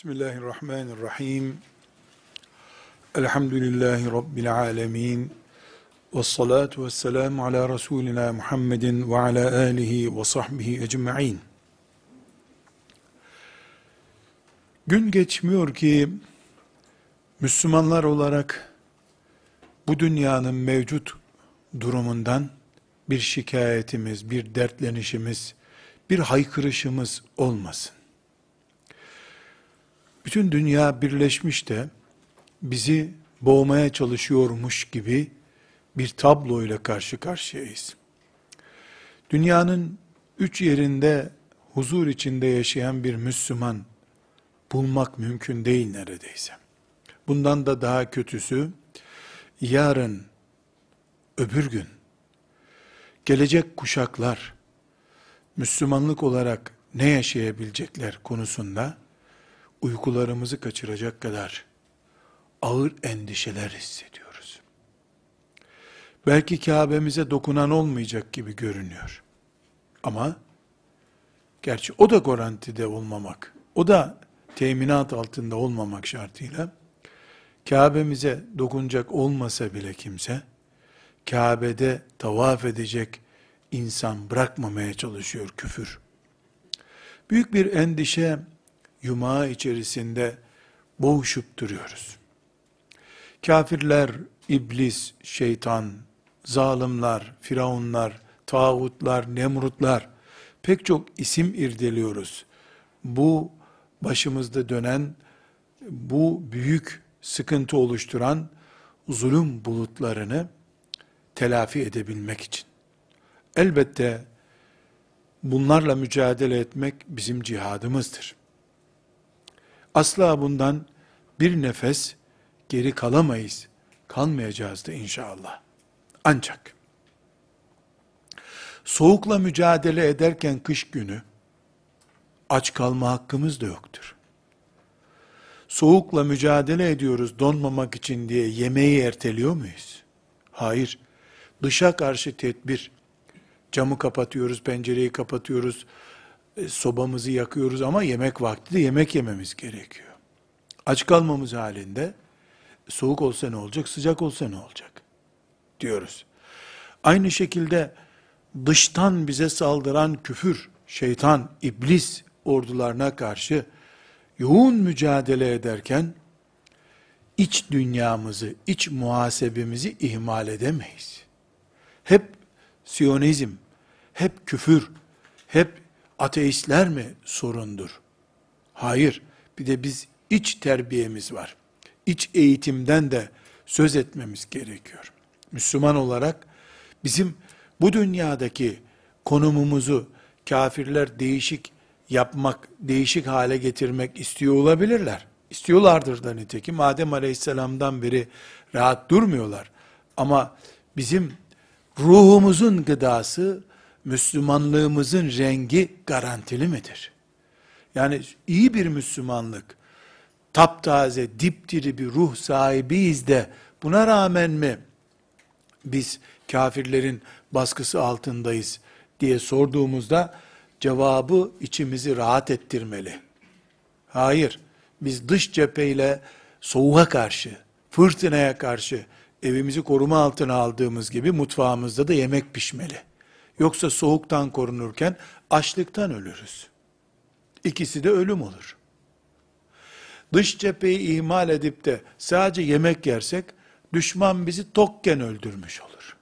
Bismillahirrahmanirrahim. Elhamdülillahi Rabbil alemin. Ve salatu ve selamu ala Resulina Muhammedin ve ala alihi ve sahbihi ecma'in. Gün geçmiyor ki Müslümanlar olarak bu dünyanın mevcut durumundan bir şikayetimiz, bir dertlenişimiz, bir haykırışımız olmasın. Bütün dünya birleşmiş de bizi boğmaya çalışıyormuş gibi bir tabloyla karşı karşıyayız. Dünyanın üç yerinde huzur içinde yaşayan bir Müslüman bulmak mümkün değil neredeyse. Bundan da daha kötüsü, yarın, öbür gün, gelecek kuşaklar, Müslümanlık olarak ne yaşayabilecekler konusunda, uykularımızı kaçıracak kadar ağır endişeler hissediyoruz. Belki Kabe'mize dokunan olmayacak gibi görünüyor. Ama gerçi o da garantide olmamak, o da teminat altında olmamak şartıyla Kabe'mize dokunacak olmasa bile kimse Kabe'de tavaf edecek insan bırakmamaya çalışıyor küfür. Büyük bir endişe yumağı içerisinde boğuşup duruyoruz. Kafirler, iblis, şeytan, zalimler, firavunlar, tağutlar, nemrutlar, pek çok isim irdeliyoruz. Bu başımızda dönen, bu büyük sıkıntı oluşturan zulüm bulutlarını telafi edebilmek için. Elbette bunlarla mücadele etmek bizim cihadımızdır. Asla bundan bir nefes geri kalamayız. Kalmayacağız da inşallah. Ancak soğukla mücadele ederken kış günü aç kalma hakkımız da yoktur. Soğukla mücadele ediyoruz donmamak için diye yemeği erteliyor muyuz? Hayır. Dışa karşı tedbir. Camı kapatıyoruz, pencereyi kapatıyoruz, sobamızı yakıyoruz ama yemek vakti de yemek yememiz gerekiyor. Aç kalmamız halinde soğuk olsa ne olacak, sıcak olsa ne olacak diyoruz. Aynı şekilde dıştan bize saldıran küfür, şeytan, iblis ordularına karşı yoğun mücadele ederken iç dünyamızı, iç muhasebemizi ihmal edemeyiz. Hep Siyonizm, hep küfür, hep ateistler mi sorundur? Hayır. Bir de biz iç terbiyemiz var. İç eğitimden de söz etmemiz gerekiyor. Müslüman olarak bizim bu dünyadaki konumumuzu kafirler değişik yapmak, değişik hale getirmek istiyor olabilirler. İstiyorlardır da nitekim. Adem Aleyhisselam'dan beri rahat durmuyorlar. Ama bizim ruhumuzun gıdası Müslümanlığımızın rengi garantili midir? Yani iyi bir Müslümanlık, taptaze, dipdiri bir ruh sahibiyiz de buna rağmen mi biz kafirlerin baskısı altındayız diye sorduğumuzda cevabı içimizi rahat ettirmeli. Hayır, biz dış cepheyle soğuğa karşı, fırtınaya karşı evimizi koruma altına aldığımız gibi mutfağımızda da yemek pişmeli. Yoksa soğuktan korunurken açlıktan ölürüz. İkisi de ölüm olur. Dış cepheyi ihmal edip de sadece yemek yersek, düşman bizi tokken öldürmüş olur.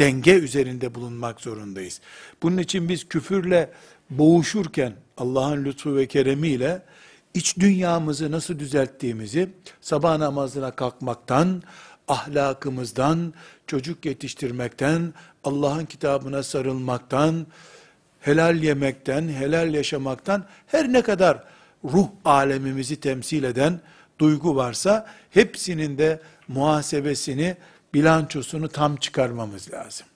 Denge üzerinde bulunmak zorundayız. Bunun için biz küfürle boğuşurken, Allah'ın lütfu ve keremiyle, iç dünyamızı nasıl düzelttiğimizi, sabah namazına kalkmaktan, ahlakımızdan, çocuk yetiştirmekten, Allah'ın kitabına sarılmaktan, helal yemekten, helal yaşamaktan, her ne kadar ruh alemimizi temsil eden duygu varsa, hepsinin de muhasebesini, bilançosunu tam çıkarmamız lazım.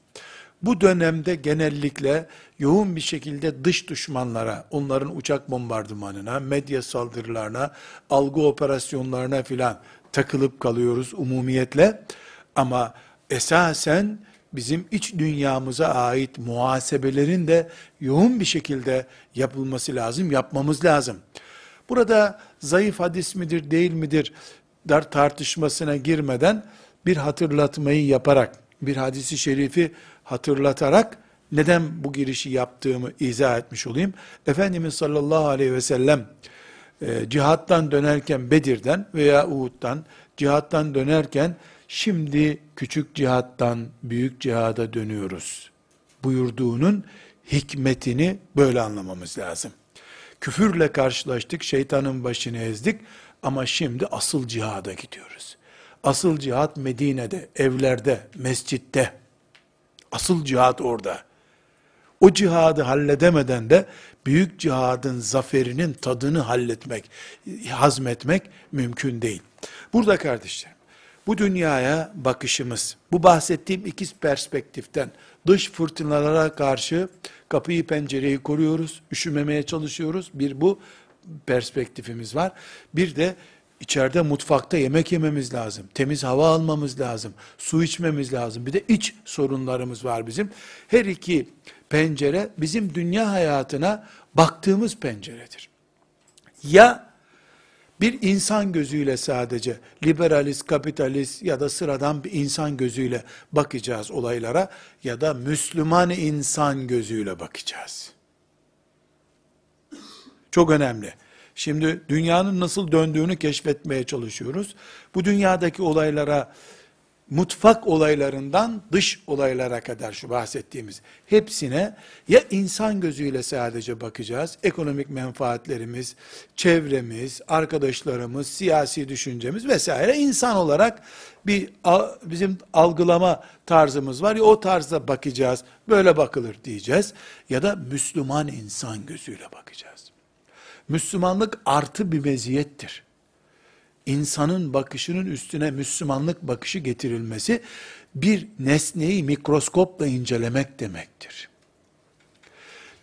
Bu dönemde genellikle yoğun bir şekilde dış düşmanlara, onların uçak bombardımanına, medya saldırılarına, algı operasyonlarına filan takılıp kalıyoruz umumiyetle. Ama esasen bizim iç dünyamıza ait muhasebelerin de yoğun bir şekilde yapılması lazım, yapmamız lazım. Burada zayıf hadis midir değil midir dar tartışmasına girmeden bir hatırlatmayı yaparak, bir hadisi şerifi hatırlatarak neden bu girişi yaptığımı izah etmiş olayım. Efendimiz sallallahu aleyhi ve sellem e, cihattan dönerken Bedir'den veya Uhud'dan cihattan dönerken şimdi küçük cihattan büyük cihada dönüyoruz buyurduğunun hikmetini böyle anlamamız lazım. Küfürle karşılaştık, şeytanın başını ezdik ama şimdi asıl cihada gidiyoruz. Asıl cihat Medine'de, evlerde, mescitte. Asıl cihat orada. O cihadı halledemeden de büyük cihadın zaferinin tadını halletmek, hazmetmek mümkün değil. Burada kardeşlerim, bu dünyaya bakışımız, bu bahsettiğim ikiz perspektiften, dış fırtınalara karşı kapıyı pencereyi koruyoruz, üşümemeye çalışıyoruz. Bir bu perspektifimiz var. Bir de içeride mutfakta yemek yememiz lazım. Temiz hava almamız lazım. Su içmemiz lazım. Bir de iç sorunlarımız var bizim. Her iki pencere bizim dünya hayatına baktığımız penceredir. Ya bir insan gözüyle sadece liberalist, kapitalist ya da sıradan bir insan gözüyle bakacağız olaylara ya da Müslüman insan gözüyle bakacağız. Çok önemli. Şimdi dünyanın nasıl döndüğünü keşfetmeye çalışıyoruz. Bu dünyadaki olaylara mutfak olaylarından dış olaylara kadar şu bahsettiğimiz hepsine ya insan gözüyle sadece bakacağız. Ekonomik menfaatlerimiz, çevremiz, arkadaşlarımız, siyasi düşüncemiz vesaire insan olarak bir bizim algılama tarzımız var ya o tarzda bakacağız. Böyle bakılır diyeceğiz ya da Müslüman insan gözüyle bakacağız. Müslümanlık artı bir meziyettir insanın bakışının üstüne Müslümanlık bakışı getirilmesi, bir nesneyi mikroskopla incelemek demektir.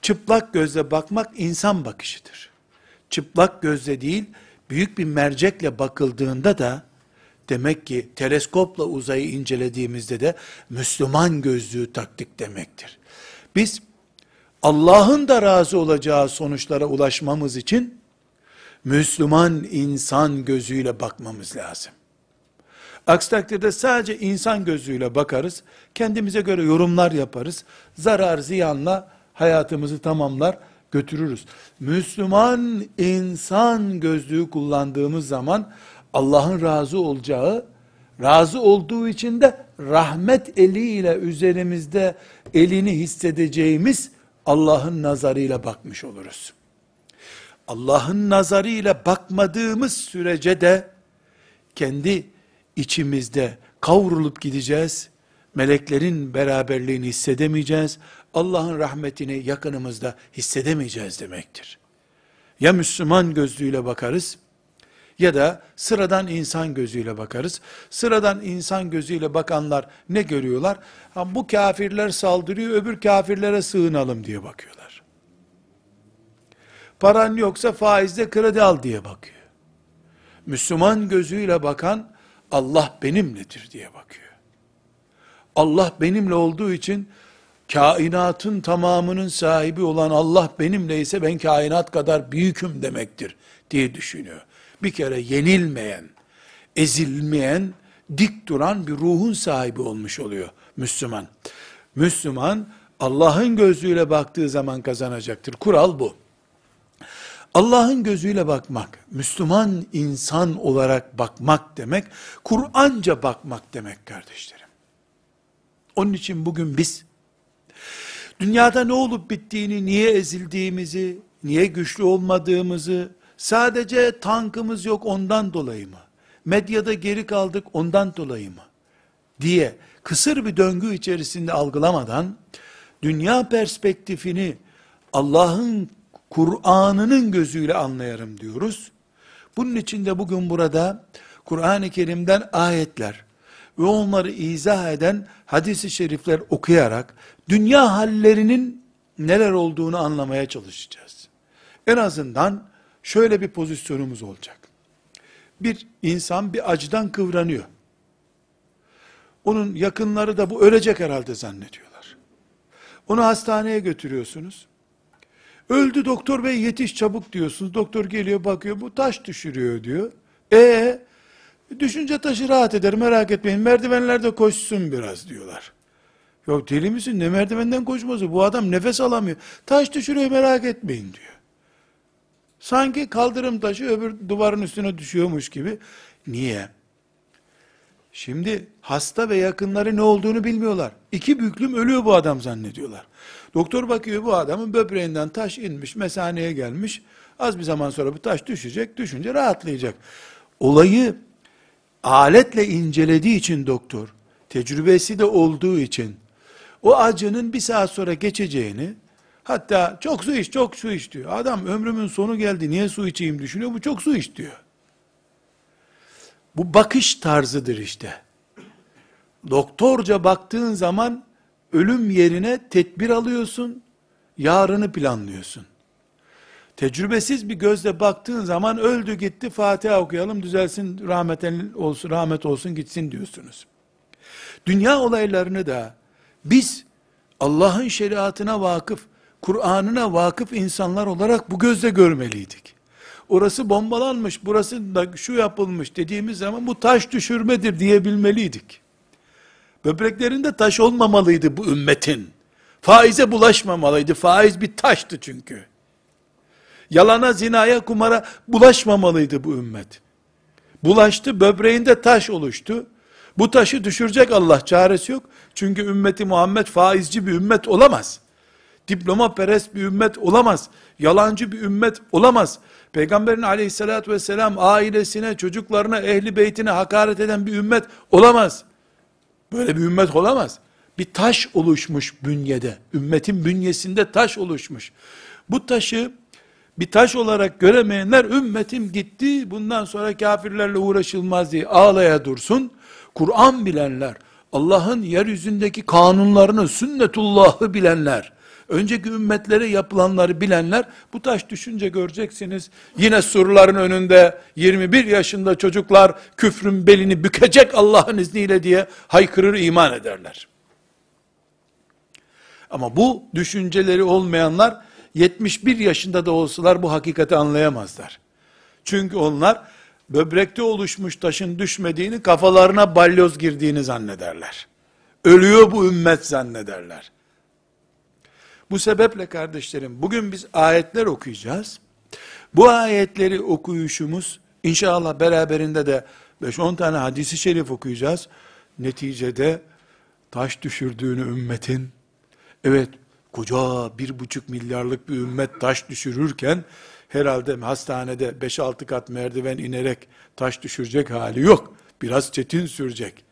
Çıplak gözle bakmak insan bakışıdır. Çıplak gözle değil, büyük bir mercekle bakıldığında da, demek ki teleskopla uzayı incelediğimizde de Müslüman gözlüğü taktik demektir. Biz Allah'ın da razı olacağı sonuçlara ulaşmamız için Müslüman insan gözüyle bakmamız lazım. Aksi takdirde sadece insan gözüyle bakarız, kendimize göre yorumlar yaparız, zarar ziyanla hayatımızı tamamlar, götürürüz. Müslüman insan gözlüğü kullandığımız zaman Allah'ın razı olacağı, razı olduğu için de rahmet eliyle üzerimizde elini hissedeceğimiz Allah'ın nazarıyla bakmış oluruz. Allah'ın nazarıyla bakmadığımız sürece de kendi içimizde kavrulup gideceğiz. Meleklerin beraberliğini hissedemeyeceğiz. Allah'ın rahmetini yakınımızda hissedemeyeceğiz demektir. Ya Müslüman gözlüğüyle bakarız ya da sıradan insan gözüyle bakarız. Sıradan insan gözüyle bakanlar ne görüyorlar? Ha, bu kafirler saldırıyor, öbür kafirlere sığınalım diye bakıyorlar. Paran yoksa faizle kredi al diye bakıyor. Müslüman gözüyle bakan Allah benimledir diye bakıyor. Allah benimle olduğu için kainatın tamamının sahibi olan Allah benimle ise ben kainat kadar büyüküm demektir diye düşünüyor. Bir kere yenilmeyen, ezilmeyen, dik duran bir ruhun sahibi olmuş oluyor Müslüman. Müslüman Allah'ın gözüyle baktığı zaman kazanacaktır. Kural bu. Allah'ın gözüyle bakmak, Müslüman insan olarak bakmak demek, Kur'anca bakmak demek kardeşlerim. Onun için bugün biz, dünyada ne olup bittiğini, niye ezildiğimizi, niye güçlü olmadığımızı, sadece tankımız yok ondan dolayı mı? Medyada geri kaldık ondan dolayı mı? Diye kısır bir döngü içerisinde algılamadan, dünya perspektifini Allah'ın Kur'an'ının gözüyle anlayarım diyoruz. Bunun için de bugün burada Kur'an-ı Kerim'den ayetler ve onları izah eden hadisi şerifler okuyarak dünya hallerinin neler olduğunu anlamaya çalışacağız. En azından şöyle bir pozisyonumuz olacak. Bir insan bir acıdan kıvranıyor. Onun yakınları da bu ölecek herhalde zannediyorlar. Onu hastaneye götürüyorsunuz. Öldü doktor bey yetiş çabuk diyorsunuz. Doktor geliyor bakıyor bu taş düşürüyor diyor. E düşünce taşı rahat eder merak etmeyin merdivenlerde koşsun biraz diyorlar. Ya deli misin ne merdivenden koşması bu adam nefes alamıyor. Taş düşürüyor merak etmeyin diyor. Sanki kaldırım taşı öbür duvarın üstüne düşüyormuş gibi. Niye? Şimdi hasta ve yakınları ne olduğunu bilmiyorlar. İki büklüm ölüyor bu adam zannediyorlar. Doktor bakıyor bu adamın böbreğinden taş inmiş, mesaneye gelmiş. Az bir zaman sonra bu taş düşecek, düşünce rahatlayacak. Olayı aletle incelediği için doktor, tecrübesi de olduğu için, o acının bir saat sonra geçeceğini, hatta çok su iç, çok su iç diyor. Adam ömrümün sonu geldi, niye su içeyim düşünüyor, bu çok su iç diyor. Bu bakış tarzıdır işte. Doktorca baktığın zaman ölüm yerine tedbir alıyorsun, yarını planlıyorsun. Tecrübesiz bir gözle baktığın zaman öldü gitti Fatiha okuyalım düzelsin rahmet olsun rahmet olsun gitsin diyorsunuz. Dünya olaylarını da biz Allah'ın şeriatına vakıf, Kur'an'ına vakıf insanlar olarak bu gözle görmeliydik. Orası bombalanmış, burası da şu yapılmış dediğimiz zaman bu taş düşürmedir diyebilmeliydik. Böbreklerinde taş olmamalıydı bu ümmetin. Faize bulaşmamalıydı. Faiz bir taştı çünkü. Yalana, zinaya, kumara bulaşmamalıydı bu ümmet. Bulaştı, böbreğinde taş oluştu. Bu taşı düşürecek Allah çaresi yok. Çünkü ümmeti Muhammed faizci bir ümmet olamaz. Diploma perest bir ümmet olamaz. Yalancı bir ümmet olamaz. Peygamberin aleyhissalatü vesselam ailesine, çocuklarına, ehli beytine hakaret eden bir ümmet olamaz. Böyle bir ümmet olamaz. Bir taş oluşmuş bünyede. Ümmetin bünyesinde taş oluşmuş. Bu taşı bir taş olarak göremeyenler ümmetim gitti bundan sonra kafirlerle uğraşılmaz diye ağlaya dursun. Kur'an bilenler, Allah'ın yeryüzündeki kanunlarını, sünnetullahı bilenler, önceki ümmetlere yapılanları bilenler, bu taş düşünce göreceksiniz, yine surların önünde 21 yaşında çocuklar küfrün belini bükecek Allah'ın izniyle diye haykırır iman ederler. Ama bu düşünceleri olmayanlar 71 yaşında da olsalar bu hakikati anlayamazlar. Çünkü onlar böbrekte oluşmuş taşın düşmediğini kafalarına balyoz girdiğini zannederler. Ölüyor bu ümmet zannederler. Bu sebeple kardeşlerim bugün biz ayetler okuyacağız. Bu ayetleri okuyuşumuz inşallah beraberinde de 5-10 tane hadisi şerif okuyacağız. Neticede taş düşürdüğünü ümmetin evet koca bir buçuk milyarlık bir ümmet taş düşürürken herhalde hastanede 5-6 kat merdiven inerek taş düşürecek hali yok. Biraz çetin sürecek.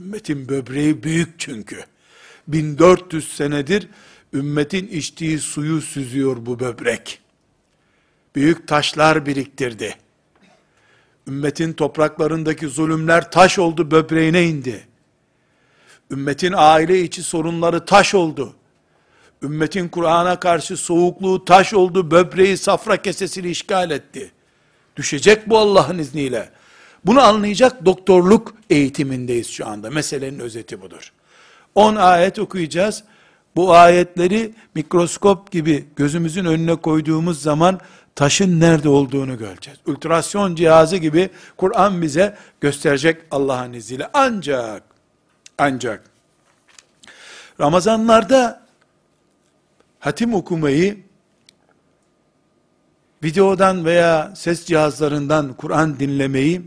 Ümmetin böbreği büyük çünkü. 1400 senedir ümmetin içtiği suyu süzüyor bu böbrek. Büyük taşlar biriktirdi. Ümmetin topraklarındaki zulümler taş oldu, böbreğine indi. Ümmetin aile içi sorunları taş oldu. Ümmetin Kur'an'a karşı soğukluğu taş oldu, böbreği safra kesesini işgal etti. Düşecek bu Allah'ın izniyle. Bunu anlayacak doktorluk eğitimindeyiz şu anda. Meselenin özeti budur. 10 ayet okuyacağız. Bu ayetleri mikroskop gibi gözümüzün önüne koyduğumuz zaman taşın nerede olduğunu göreceğiz. Ultrasyon cihazı gibi Kur'an bize gösterecek Allah'ın izniyle. Ancak, ancak Ramazanlarda hatim okumayı videodan veya ses cihazlarından Kur'an dinlemeyi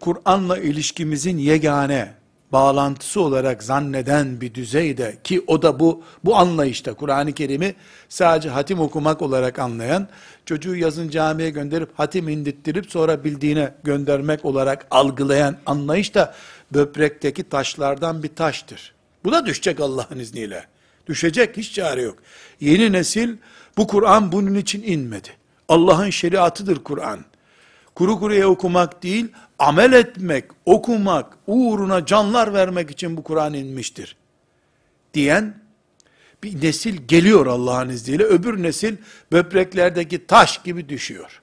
Kur'an'la ilişkimizin yegane bağlantısı olarak zanneden bir düzeyde ki o da bu bu anlayışta Kur'an-ı Kerim'i sadece hatim okumak olarak anlayan çocuğu yazın camiye gönderip hatim indittirip sonra bildiğine göndermek olarak algılayan anlayış da böbrekteki taşlardan bir taştır. Bu da düşecek Allah'ın izniyle. Düşecek hiç çare yok. Yeni nesil bu Kur'an bunun için inmedi. Allah'ın şeriatıdır Kur'an. Kuru kuruya okumak değil, amel etmek, okumak, uğruna canlar vermek için bu Kur'an inmiştir. Diyen bir nesil geliyor Allah'ın izniyle. Öbür nesil böbreklerdeki taş gibi düşüyor.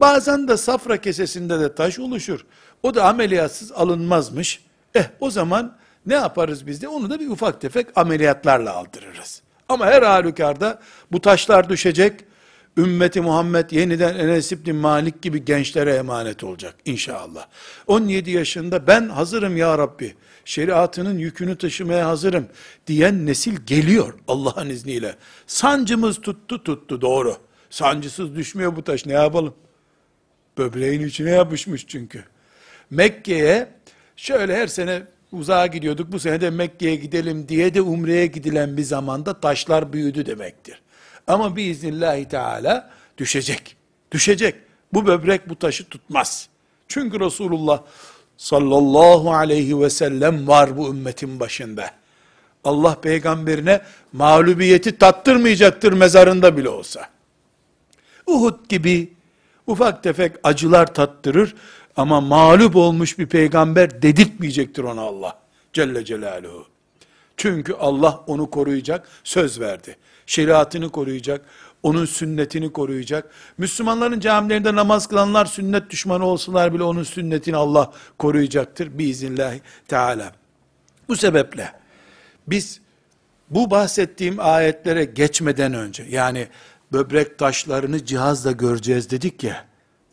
Bazen de safra kesesinde de taş oluşur. O da ameliyatsız alınmazmış. Eh o zaman ne yaparız biz de? Onu da bir ufak tefek ameliyatlarla aldırırız. Ama her halükarda bu taşlar düşecek. Ümmeti Muhammed yeniden Enes İbni Malik gibi gençlere emanet olacak inşallah. 17 yaşında ben hazırım ya Rabbi, şeriatının yükünü taşımaya hazırım diyen nesil geliyor Allah'ın izniyle. Sancımız tuttu tuttu doğru. Sancısız düşmüyor bu taş ne yapalım? Böbreğin içine yapışmış çünkü. Mekke'ye şöyle her sene uzağa gidiyorduk. Bu sene de Mekke'ye gidelim diye de Umre'ye gidilen bir zamanda taşlar büyüdü demektir. Ama biiznillahü teala düşecek. Düşecek. Bu böbrek bu taşı tutmaz. Çünkü Resulullah sallallahu aleyhi ve sellem var bu ümmetin başında. Allah peygamberine mağlubiyeti tattırmayacaktır mezarında bile olsa. Uhud gibi ufak tefek acılar tattırır ama mağlup olmuş bir peygamber dedirtmeyecektir ona Allah Celle Celaluhu. Çünkü Allah onu koruyacak, söz verdi. Şeriatını koruyacak, onun sünnetini koruyacak. Müslümanların camilerinde namaz kılanlar sünnet düşmanı olsalar bile onun sünnetini Allah koruyacaktır biiznillahü teala. Bu sebeple biz bu bahsettiğim ayetlere geçmeden önce yani böbrek taşlarını cihazla göreceğiz dedik ya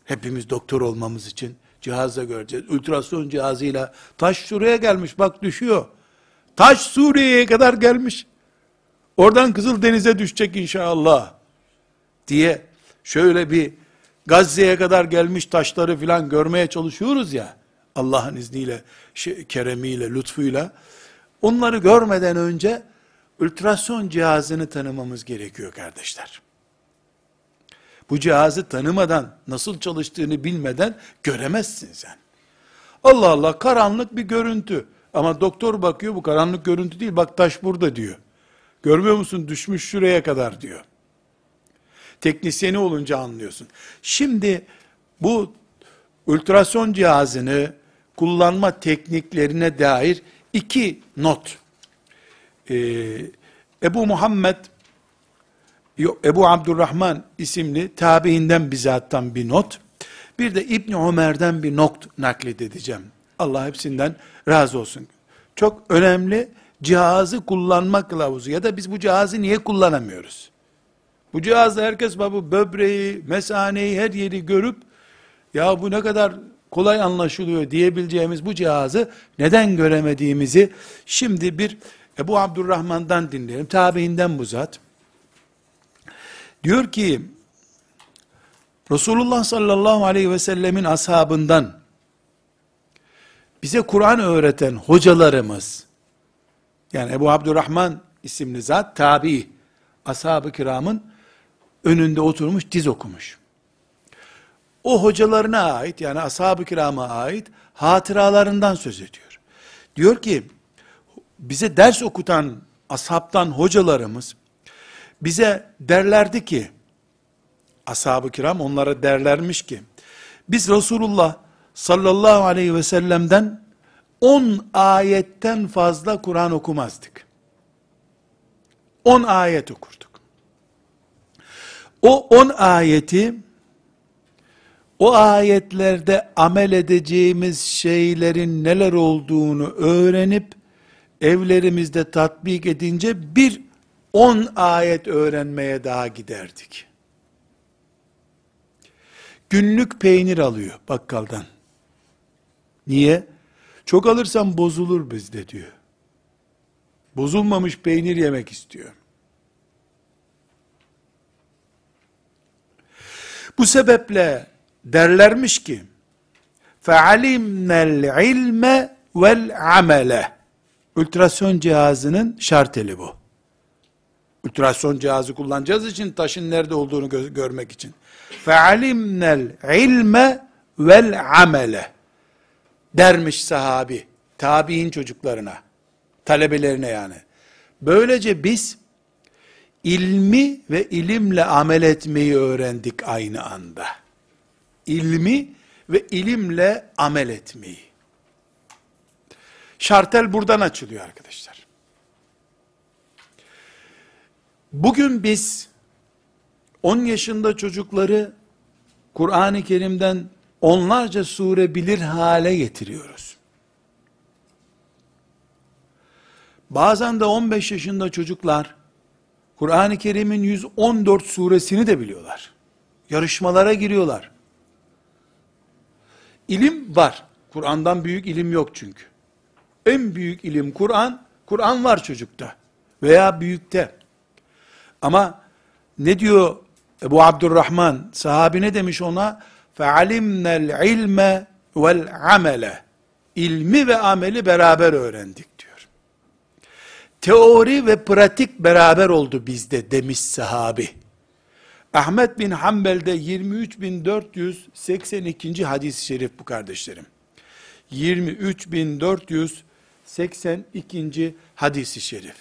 hepimiz doktor olmamız için cihazla göreceğiz. Ultrason cihazıyla taş şuraya gelmiş bak düşüyor. Taş Suriye'ye kadar gelmiş. Oradan Kızıl Denize düşecek inşallah. Diye şöyle bir Gazze'ye kadar gelmiş taşları filan görmeye çalışıyoruz ya. Allah'ın izniyle, keremiyle, lütfuyla. Onları görmeden önce ultrason cihazını tanımamız gerekiyor kardeşler. Bu cihazı tanımadan, nasıl çalıştığını bilmeden göremezsin sen. Allah Allah karanlık bir görüntü. Ama doktor bakıyor bu karanlık görüntü değil bak taş burada diyor. Görmüyor musun düşmüş şuraya kadar diyor. Teknisyeni olunca anlıyorsun. Şimdi bu ultrason cihazını kullanma tekniklerine dair iki not. Ee, Ebu Muhammed Ebu Abdurrahman isimli tabiinden bizattan bir not. Bir de İbn Ömer'den bir not naklet edeceğim. Allah hepsinden razı olsun. Çok önemli cihazı kullanma kılavuzu ya da biz bu cihazı niye kullanamıyoruz? Bu cihazla herkes bu böbreği, mesaneyi, her yeri görüp ya bu ne kadar kolay anlaşılıyor diyebileceğimiz bu cihazı neden göremediğimizi şimdi bir Ebu Abdurrahman'dan dinleyelim. Tabiinden bu zat. Diyor ki Resulullah sallallahu aleyhi ve sellemin ashabından bize Kur'an öğreten hocalarımız yani Ebu Abdurrahman isimli zat tabi ashab-ı kiramın önünde oturmuş diz okumuş. O hocalarına ait yani ashab-ı kirama ait hatıralarından söz ediyor. Diyor ki bize ders okutan ashabtan hocalarımız bize derlerdi ki, ashab-ı kiram onlara derlermiş ki, biz Resulullah sallallahu aleyhi ve sellem'den 10 ayetten fazla Kur'an okumazdık. 10 ayet okurduk. O 10 ayeti o ayetlerde amel edeceğimiz şeylerin neler olduğunu öğrenip evlerimizde tatbik edince bir 10 ayet öğrenmeye daha giderdik. Günlük peynir alıyor bakkaldan. Niye? Çok alırsam bozulur bizde diyor. Bozulmamış peynir yemek istiyor. Bu sebeple derlermiş ki فَعَلِمْنَا ilme vel amele Ultrason cihazının şarteli bu. Ultrason cihazı kullanacağız için taşın nerede olduğunu gö görmek için. فَعَلِمْنَا ilme vel amele dermiş sahabi, tabi'in çocuklarına, talebelerine yani. Böylece biz ilmi ve ilimle amel etmeyi öğrendik aynı anda. İlmi ve ilimle amel etmeyi. Şartel buradan açılıyor arkadaşlar. Bugün biz 10 yaşında çocukları Kur'an-ı Kerim'den onlarca sure bilir hale getiriyoruz. Bazen de 15 yaşında çocuklar Kur'an-ı Kerim'in 114 suresini de biliyorlar. Yarışmalara giriyorlar. İlim var. Kur'an'dan büyük ilim yok çünkü. En büyük ilim Kur'an, Kur'an var çocukta veya büyükte. Ama ne diyor Ebu Abdurrahman, sahabi ne demiş ona? فَعَلِمْنَا الْعِلْمَ وَالْعَمَلَ İlmi ve ameli beraber öğrendik diyor. Teori ve pratik beraber oldu bizde demiş sahabi. Ahmet bin Hanbel'de 23.482. hadis-i şerif bu kardeşlerim. 23.482. hadis-i şerif.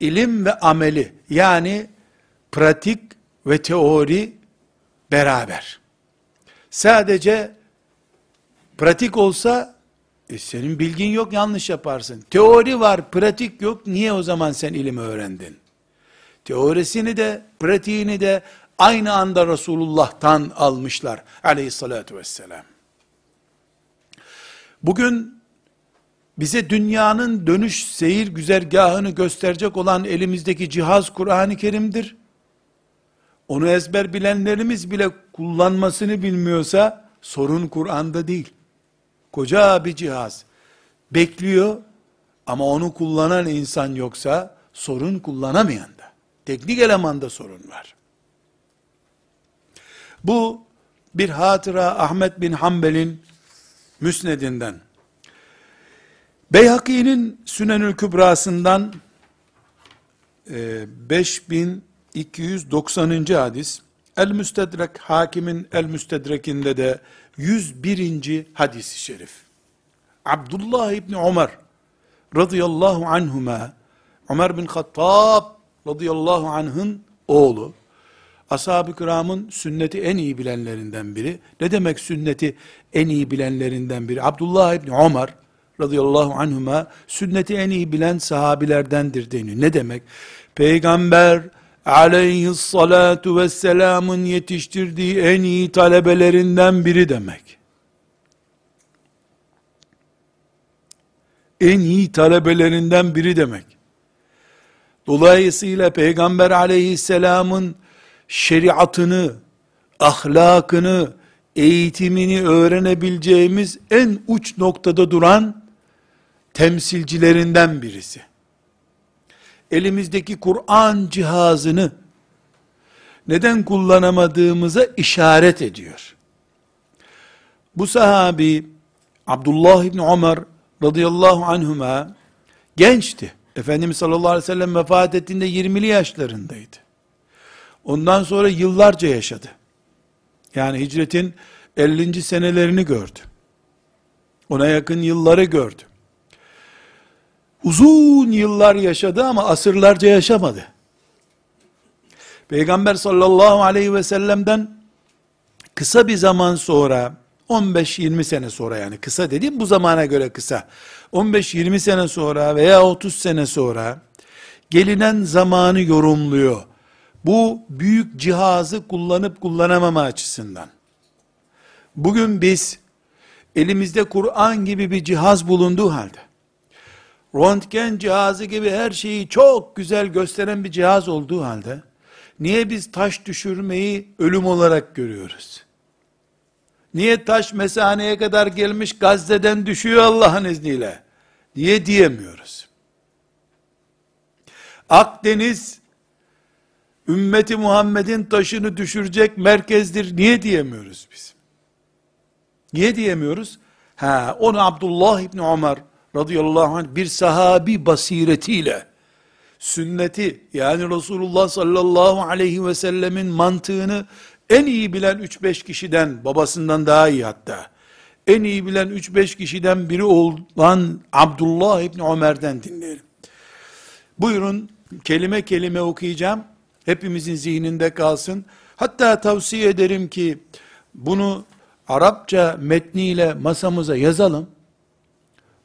İlim ve ameli yani pratik ve teori beraber. Sadece pratik olsa e senin bilgin yok yanlış yaparsın. Teori var, pratik yok. Niye o zaman sen ilim öğrendin? Teorisini de, pratiğini de aynı anda Resulullah'tan almışlar. Aleyhissalatü vesselam. Bugün bize dünyanın dönüş seyir güzergahını gösterecek olan elimizdeki cihaz Kur'an-ı Kerim'dir. Onu ezber bilenlerimiz bile kullanmasını bilmiyorsa sorun Kur'an'da değil. Koca bir cihaz bekliyor ama onu kullanan insan yoksa sorun kullanamayan da. Teknik elemanda sorun var. Bu bir hatıra Ahmet bin Hanbel'in müsnedinden. Beyhaki'nin Sünenül Kübrası'ndan e, 5290. hadis, El Müstedrek Hakimin El Müstedrek'inde de 101. hadisi şerif. Abdullah İbni Ömer radıyallahu anhuma Ömer bin Hattab radıyallahu anh'ın oğlu ashab-ı kiramın sünneti en iyi bilenlerinden biri. Ne demek sünneti en iyi bilenlerinden biri? Abdullah İbni Ömer radıyallahu anhuma sünneti en iyi bilen sahabilerdendir deniyor. Ne demek? Peygamber aleyhissalatu vesselamın yetiştirdiği en iyi talebelerinden biri demek. En iyi talebelerinden biri demek. Dolayısıyla Peygamber aleyhisselamın şeriatını, ahlakını, eğitimini öğrenebileceğimiz en uç noktada duran temsilcilerinden birisi. Elimizdeki Kur'an cihazını neden kullanamadığımıza işaret ediyor. Bu sahabi Abdullah İbni Ömer radıyallahu anhuma gençti. Efendimiz sallallahu aleyhi ve sellem vefat ettiğinde 20'li yaşlarındaydı. Ondan sonra yıllarca yaşadı. Yani hicretin 50. senelerini gördü. Ona yakın yılları gördü. Uzun yıllar yaşadı ama asırlarca yaşamadı. Peygamber sallallahu aleyhi ve sellem'den kısa bir zaman sonra 15-20 sene sonra yani kısa dediğim bu zamana göre kısa. 15-20 sene sonra veya 30 sene sonra gelinen zamanı yorumluyor. Bu büyük cihazı kullanıp kullanamama açısından. Bugün biz elimizde Kur'an gibi bir cihaz bulunduğu halde röntgen cihazı gibi her şeyi çok güzel gösteren bir cihaz olduğu halde niye biz taş düşürmeyi ölüm olarak görüyoruz? Niye taş mesaneye kadar gelmiş Gazze'den düşüyor Allah'ın izniyle? Niye diyemiyoruz? Akdeniz ümmeti Muhammed'in taşını düşürecek merkezdir. Niye diyemiyoruz biz? Niye diyemiyoruz? Ha, onu Abdullah İbni Ömer radıyallahu anh bir sahabi basiretiyle sünneti yani Resulullah sallallahu aleyhi ve sellemin mantığını en iyi bilen 3-5 kişiden, babasından daha iyi hatta, en iyi bilen 3-5 kişiden biri olan Abdullah İbni Ömer'den dinleyelim. Buyurun, kelime kelime okuyacağım. Hepimizin zihninde kalsın. Hatta tavsiye ederim ki, bunu Arapça metniyle masamıza yazalım.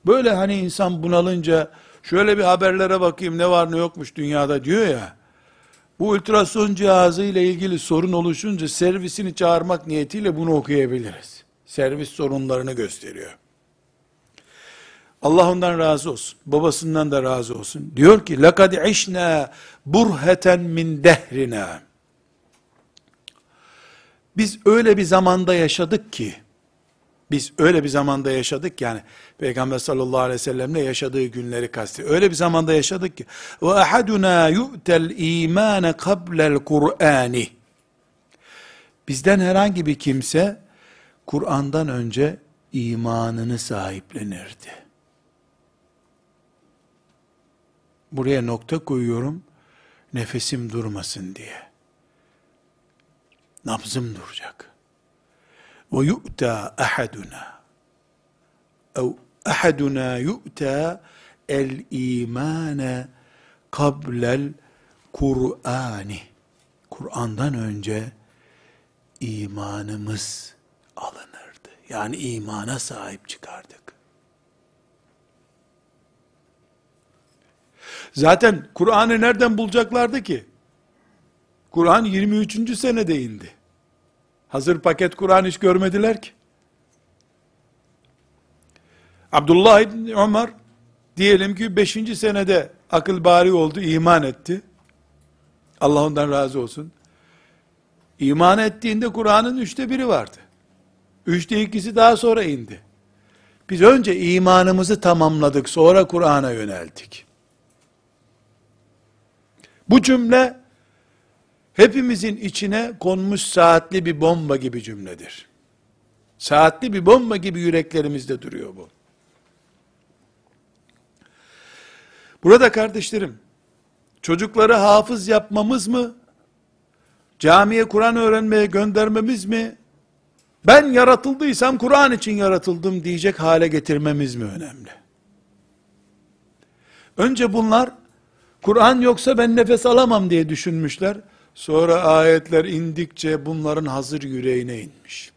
Böyle hani insan bunalınca, şöyle bir haberlere bakayım ne var ne yokmuş dünyada diyor ya, bu ultrason cihazı ile ilgili sorun oluşunca servisini çağırmak niyetiyle bunu okuyabiliriz. Servis sorunlarını gösteriyor. Allah ondan razı olsun. Babasından da razı olsun. Diyor ki, لَقَدْ عِشْنَا burheten min dehrina. Biz öyle bir zamanda yaşadık ki, biz öyle bir zamanda yaşadık yani Peygamber sallallahu aleyhi ve sellemle yaşadığı günleri kastediyor. Öyle bir zamanda yaşadık ki ve ahaduna yu'tel imane kablel Kur'ani. Bizden herhangi bir kimse Kur'an'dan önce imanını sahiplenirdi. Buraya nokta koyuyorum. Nefesim durmasın diye. Nabzım duracak. Ahaduna ev ahaduna yu'ta el imane kablel Kur'ani. Kur'an'dan önce imanımız alınırdı. Yani imana sahip çıkardık. Zaten Kur'an'ı nereden bulacaklardı ki? Kur'an 23. senede indi. Hazır paket Kur'an hiç görmediler ki. Abdullah İbni Ömer diyelim ki 5. senede akıl bari oldu, iman etti. Allah ondan razı olsun. İman ettiğinde Kur'an'ın üçte biri vardı. Üçte ikisi daha sonra indi. Biz önce imanımızı tamamladık, sonra Kur'an'a yöneldik. Bu cümle hepimizin içine konmuş saatli bir bomba gibi cümledir. Saatli bir bomba gibi yüreklerimizde duruyor bu. Burada kardeşlerim, çocukları hafız yapmamız mı, camiye Kur'an öğrenmeye göndermemiz mi, ben yaratıldıysam Kur'an için yaratıldım diyecek hale getirmemiz mi önemli? Önce bunlar Kur'an yoksa ben nefes alamam diye düşünmüşler. Sonra ayetler indikçe bunların hazır yüreğine inmiş.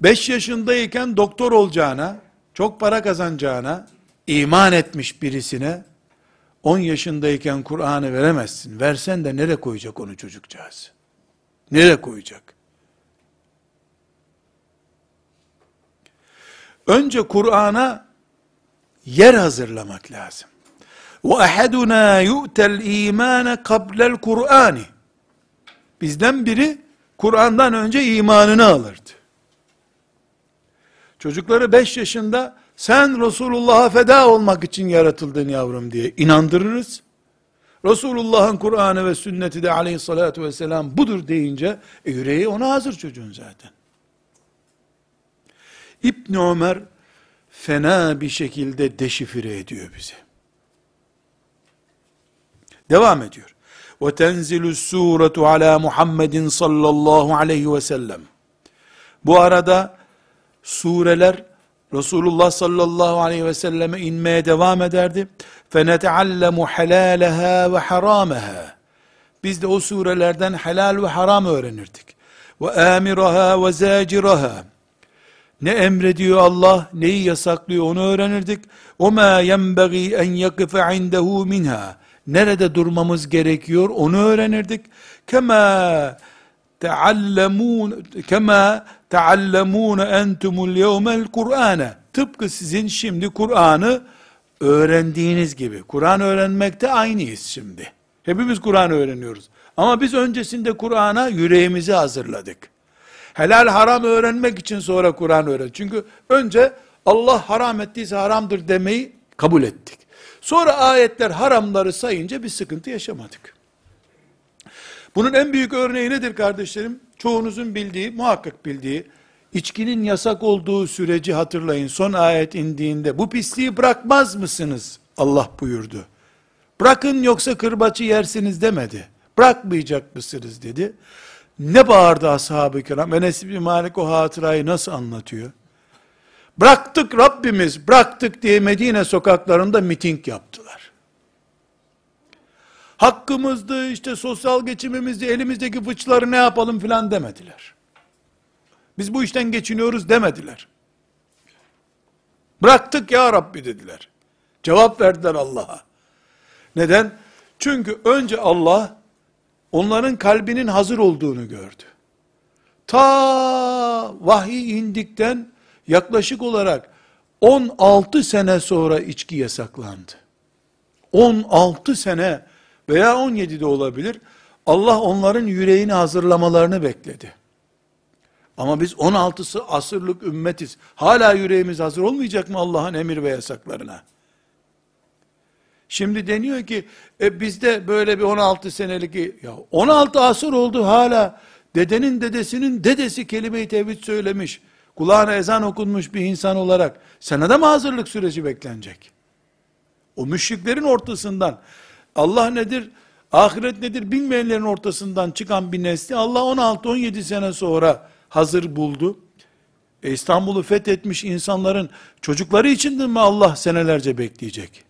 5 yaşındayken doktor olacağına, çok para kazanacağına, iman etmiş birisine, 10 yaşındayken Kur'an'ı veremezsin. Versen de nereye koyacak onu çocukcağız? Nereye koyacak? Önce Kur'an'a yer hazırlamak lazım. Ahaduna yu'tel imane kablel Kur'ani. Bizden biri Kur'an'dan önce imanını alırdı. Çocukları 5 yaşında sen Resulullah'a feda olmak için yaratıldın yavrum diye inandırırız. Resulullah'ın Kur'an'ı ve sünneti de aleyhissalatü vesselam budur deyince e, yüreği ona hazır çocuğun zaten. İbn Ömer fena bir şekilde deşifre ediyor bizi. Devam ediyor. Ve tenzilü suretu ala Muhammedin sallallahu aleyhi ve sellem. Bu arada sureler Resulullah sallallahu aleyhi ve selleme inmeye devam ederdi. فَنَتَعَلَّمُ حَلَالَهَا وَحَرَامَهَا Biz de o surelerden helal ve haram öğrenirdik. وَآمِرَهَا وَزَاجِرَهَا Ne emrediyor Allah, neyi yasaklıyor onu öğrenirdik. وَمَا يَنْبَغِي اَنْ يَقِفَ عِنْدَهُ مِنْهَا nerede durmamız gerekiyor onu öğrenirdik. Kema teallemun kema teallemun entumul yevmel Kur'ane. Tıpkı sizin şimdi Kur'an'ı öğrendiğiniz gibi. Kur'an öğrenmekte aynıyız şimdi. Hepimiz Kur'an öğreniyoruz. Ama biz öncesinde Kur'an'a yüreğimizi hazırladık. Helal haram öğrenmek için sonra Kur'an öğren. Çünkü önce Allah haram ettiyse haramdır demeyi kabul ettik. Sonra ayetler haramları sayınca bir sıkıntı yaşamadık. Bunun en büyük örneği nedir kardeşlerim? Çoğunuzun bildiği, muhakkak bildiği, içkinin yasak olduğu süreci hatırlayın. Son ayet indiğinde, bu pisliği bırakmaz mısınız? Allah buyurdu. Bırakın yoksa kırbaçı yersiniz demedi. Bırakmayacak mısınız dedi. Ne bağırdı ashab-ı kiram? Enes bin Malik o hatırayı nasıl anlatıyor? Bıraktık Rabbimiz, bıraktık diye Medine sokaklarında miting yaptılar. Hakkımızdı, işte sosyal geçimimizdi, elimizdeki fıçları ne yapalım filan demediler. Biz bu işten geçiniyoruz demediler. Bıraktık ya Rabbi dediler. Cevap verdiler Allah'a. Neden? Çünkü önce Allah onların kalbinin hazır olduğunu gördü. Ta vahiy indikten yaklaşık olarak 16 sene sonra içki yasaklandı. 16 sene veya 17 de olabilir. Allah onların yüreğini hazırlamalarını bekledi. Ama biz 16 asırlık ümmetiz. Hala yüreğimiz hazır olmayacak mı Allah'ın emir ve yasaklarına? Şimdi deniyor ki e bizde böyle bir 16 senelik ya 16 asır oldu hala dedenin dedesinin dedesi kelime-i tevhid söylemiş. Kulağına ezan okunmuş bir insan olarak sana da mı hazırlık süreci beklenecek? O müşriklerin ortasından Allah nedir, ahiret nedir bilmeyenlerin ortasından çıkan bir nesli Allah 16-17 sene sonra hazır buldu. E İstanbul'u fethetmiş insanların çocukları için mi Allah senelerce bekleyecek?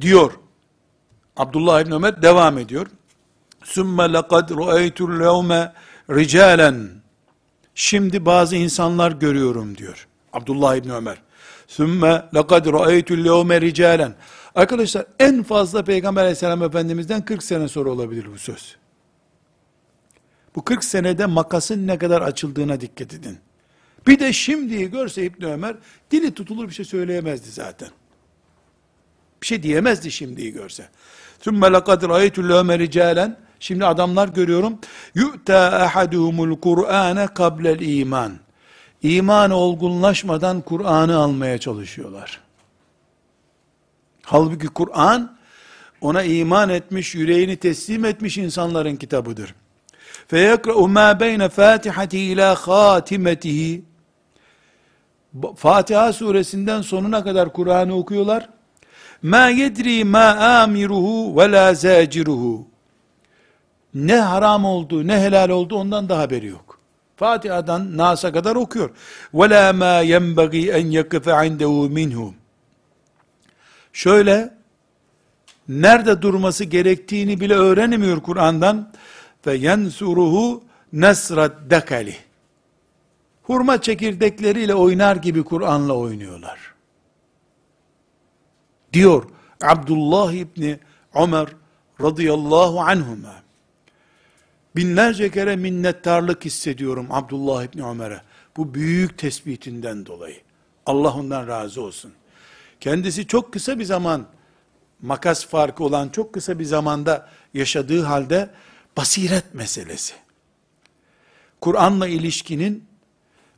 Diyor. Abdullah İbni Ömer devam ediyor. Sümme lekad ru'eytul levme ricalen şimdi bazı insanlar görüyorum diyor. Abdullah İbni Ömer. Sümme lekad ra'eytül levme ricalen. Arkadaşlar en fazla Peygamber aleyhisselam efendimizden 40 sene sonra olabilir bu söz. Bu 40 senede makasın ne kadar açıldığına dikkat edin. Bir de şimdiyi görse İbn Ömer dili tutulur bir şey söyleyemezdi zaten. Bir şey diyemezdi şimdiyi görse. Sümme lekad ra'eytül levme ricalen Şimdi adamlar görüyorum. يُؤْتَى أَحَدُهُمُ الْقُرْآنَ قَبْلَ iman. İman olgunlaşmadan Kur'an'ı almaya çalışıyorlar. Halbuki Kur'an ona iman etmiş, yüreğini teslim etmiş insanların kitabıdır. فَيَقْرَأُ مَا بَيْنَ فَاتِحَتِهِ ila خَاتِمَتِهِ Fatiha suresinden sonuna kadar Kur'an'ı okuyorlar. Ma yedri ma amiruhu ve la zaciruhu. ne haram oldu, ne helal oldu ondan da haberi yok. Fatiha'dan Nas'a kadar okuyor. La ma yenbagi en yakife indehu minhu. Şöyle nerede durması gerektiğini bile öğrenemiyor Kur'an'dan yensuruhu nesrat dekali. Hurma çekirdekleriyle oynar gibi Kur'an'la oynuyorlar. Diyor Abdullah İbni Ömer radıyallahu anhuma. Binlerce kere minnettarlık hissediyorum Abdullah İbni Ömer'e. Bu büyük tespitinden dolayı. Allah ondan razı olsun. Kendisi çok kısa bir zaman, makas farkı olan çok kısa bir zamanda yaşadığı halde, basiret meselesi. Kur'an'la ilişkinin,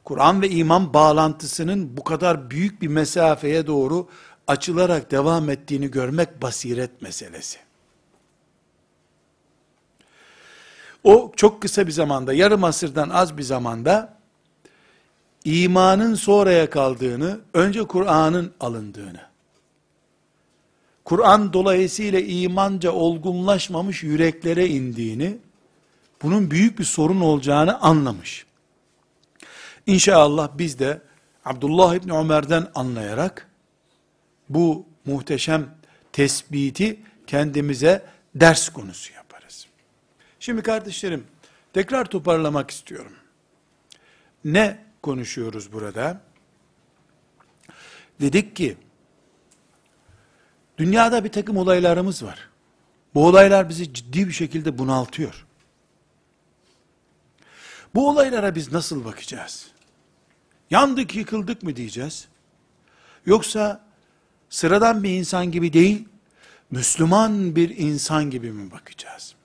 Kur'an ve iman bağlantısının bu kadar büyük bir mesafeye doğru açılarak devam ettiğini görmek basiret meselesi. O çok kısa bir zamanda, yarım asırdan az bir zamanda imanın sonraya kaldığını, önce Kur'an'ın alındığını, Kur'an dolayısıyla imanca olgunlaşmamış yüreklere indiğini, bunun büyük bir sorun olacağını anlamış. İnşallah biz de Abdullah İbni Ömer'den anlayarak, bu muhteşem tespiti kendimize ders konusu. Şimdi kardeşlerim, tekrar toparlamak istiyorum. Ne konuşuyoruz burada? Dedik ki, Dünyada bir takım olaylarımız var. Bu olaylar bizi ciddi bir şekilde bunaltıyor. Bu olaylara biz nasıl bakacağız? Yandık, yıkıldık mı diyeceğiz? Yoksa sıradan bir insan gibi değil, Müslüman bir insan gibi mi bakacağız?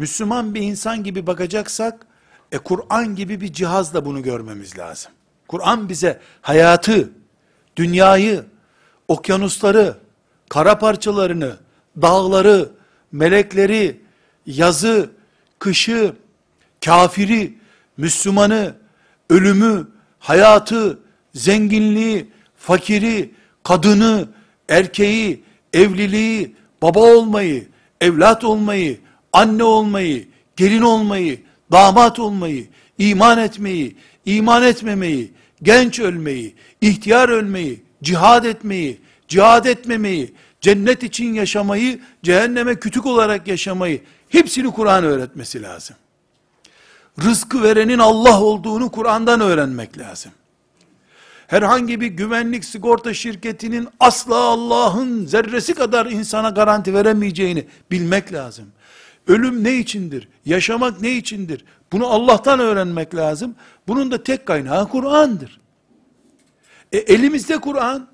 Müslüman bir insan gibi bakacaksak, e Kur'an gibi bir cihazla bunu görmemiz lazım. Kur'an bize hayatı, dünyayı, okyanusları, kara parçalarını, dağları, melekleri, yazı, kışı, kafiri, Müslümanı, ölümü, hayatı, zenginliği, fakiri, kadını, erkeği, evliliği, baba olmayı, evlat olmayı, anne olmayı, gelin olmayı, damat olmayı, iman etmeyi, iman etmemeyi, genç ölmeyi, ihtiyar ölmeyi, cihad etmeyi, cihad etmemeyi, cennet için yaşamayı, cehenneme kütük olarak yaşamayı, hepsini Kur'an öğretmesi lazım. Rızkı verenin Allah olduğunu Kur'an'dan öğrenmek lazım. Herhangi bir güvenlik sigorta şirketinin asla Allah'ın zerresi kadar insana garanti veremeyeceğini bilmek lazım. Ölüm ne içindir? Yaşamak ne içindir? Bunu Allah'tan öğrenmek lazım. Bunun da tek kaynağı Kur'an'dır. E, elimizde Kur'an.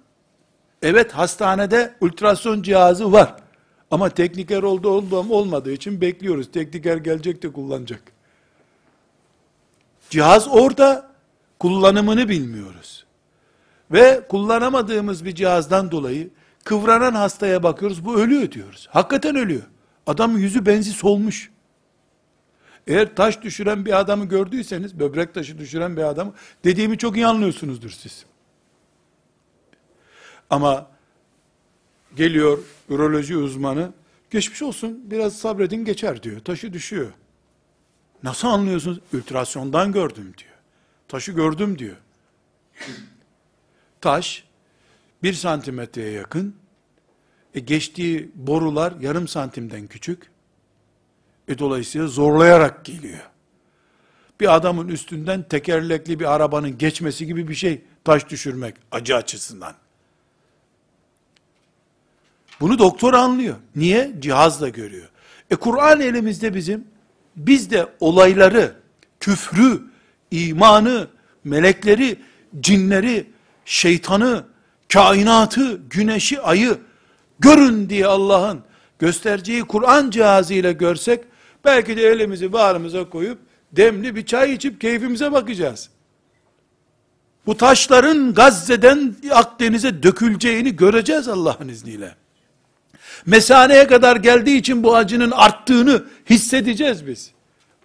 Evet hastanede ultrason cihazı var. Ama tekniker oldu oldu olmadığı için bekliyoruz. Tekniker gelecek de kullanacak. Cihaz orada kullanımını bilmiyoruz. Ve kullanamadığımız bir cihazdan dolayı kıvranan hastaya bakıyoruz. Bu ölüyor diyoruz. Hakikaten ölüyor. Adam yüzü benzi solmuş. Eğer taş düşüren bir adamı gördüyseniz, böbrek taşı düşüren bir adamı, dediğimi çok iyi anlıyorsunuzdur siz. Ama geliyor üroloji uzmanı, geçmiş olsun biraz sabredin geçer diyor. Taşı düşüyor. Nasıl anlıyorsunuz? Ultrasyondan gördüm diyor. Taşı gördüm diyor. Taş bir santimetreye yakın, e geçtiği borular yarım santimden küçük. E dolayısıyla zorlayarak geliyor. Bir adamın üstünden tekerlekli bir arabanın geçmesi gibi bir şey taş düşürmek acı açısından. Bunu doktor anlıyor. Niye? Cihazla görüyor. E Kur'an elimizde bizim. Biz de olayları, küfrü, imanı, melekleri, cinleri, şeytanı, kainatı, güneşi, ayı görün diye Allah'ın göstereceği Kur'an cihazıyla görsek, belki de elimizi bağrımıza koyup, demli bir çay içip keyfimize bakacağız. Bu taşların Gazze'den Akdeniz'e döküleceğini göreceğiz Allah'ın izniyle. Mesaneye kadar geldiği için bu acının arttığını hissedeceğiz biz.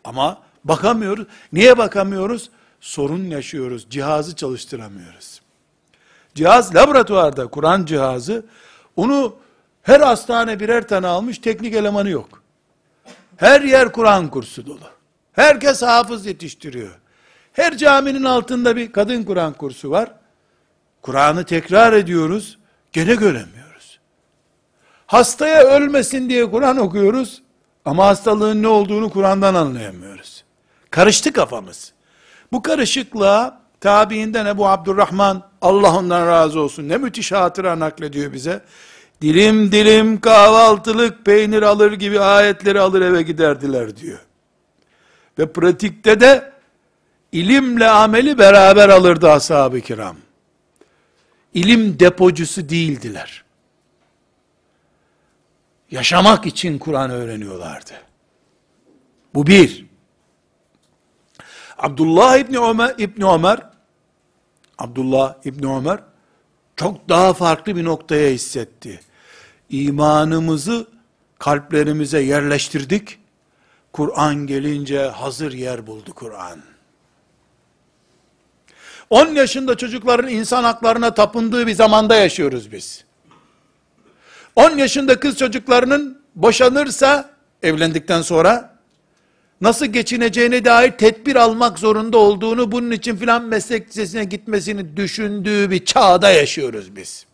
Ama bakamıyoruz. Niye bakamıyoruz? Sorun yaşıyoruz. Cihazı çalıştıramıyoruz. Cihaz laboratuvarda, Kur'an cihazı. Onu her hastane birer tane almış, teknik elemanı yok. Her yer Kur'an kursu dolu. Herkes hafız yetiştiriyor. Her caminin altında bir kadın Kur'an kursu var. Kur'an'ı tekrar ediyoruz, gene göremiyoruz. Hastaya ölmesin diye Kur'an okuyoruz, ama hastalığın ne olduğunu Kur'an'dan anlayamıyoruz. Karıştı kafamız. Bu karışıklığa tabiinden Ebu Abdurrahman, Allah ondan razı olsun, ne müthiş hatıra naklediyor bize. Dilim dilim kahvaltılık peynir alır gibi ayetleri alır eve giderdiler diyor. Ve pratikte de ilimle ameli beraber alırdı ashab-ı kiram. İlim depocusu değildiler. Yaşamak için Kur'an öğreniyorlardı. Bu bir. Abdullah İbni Ömer, İbni Ömer, Abdullah İbni Ömer, çok daha farklı bir noktaya hissetti. İmanımızı kalplerimize yerleştirdik. Kur'an gelince hazır yer buldu Kur'an. 10 yaşında çocukların insan haklarına tapındığı bir zamanda yaşıyoruz biz. 10 yaşında kız çocuklarının boşanırsa evlendikten sonra nasıl geçineceğine dair tedbir almak zorunda olduğunu bunun için filan meslek lisesine gitmesini düşündüğü bir çağda yaşıyoruz biz.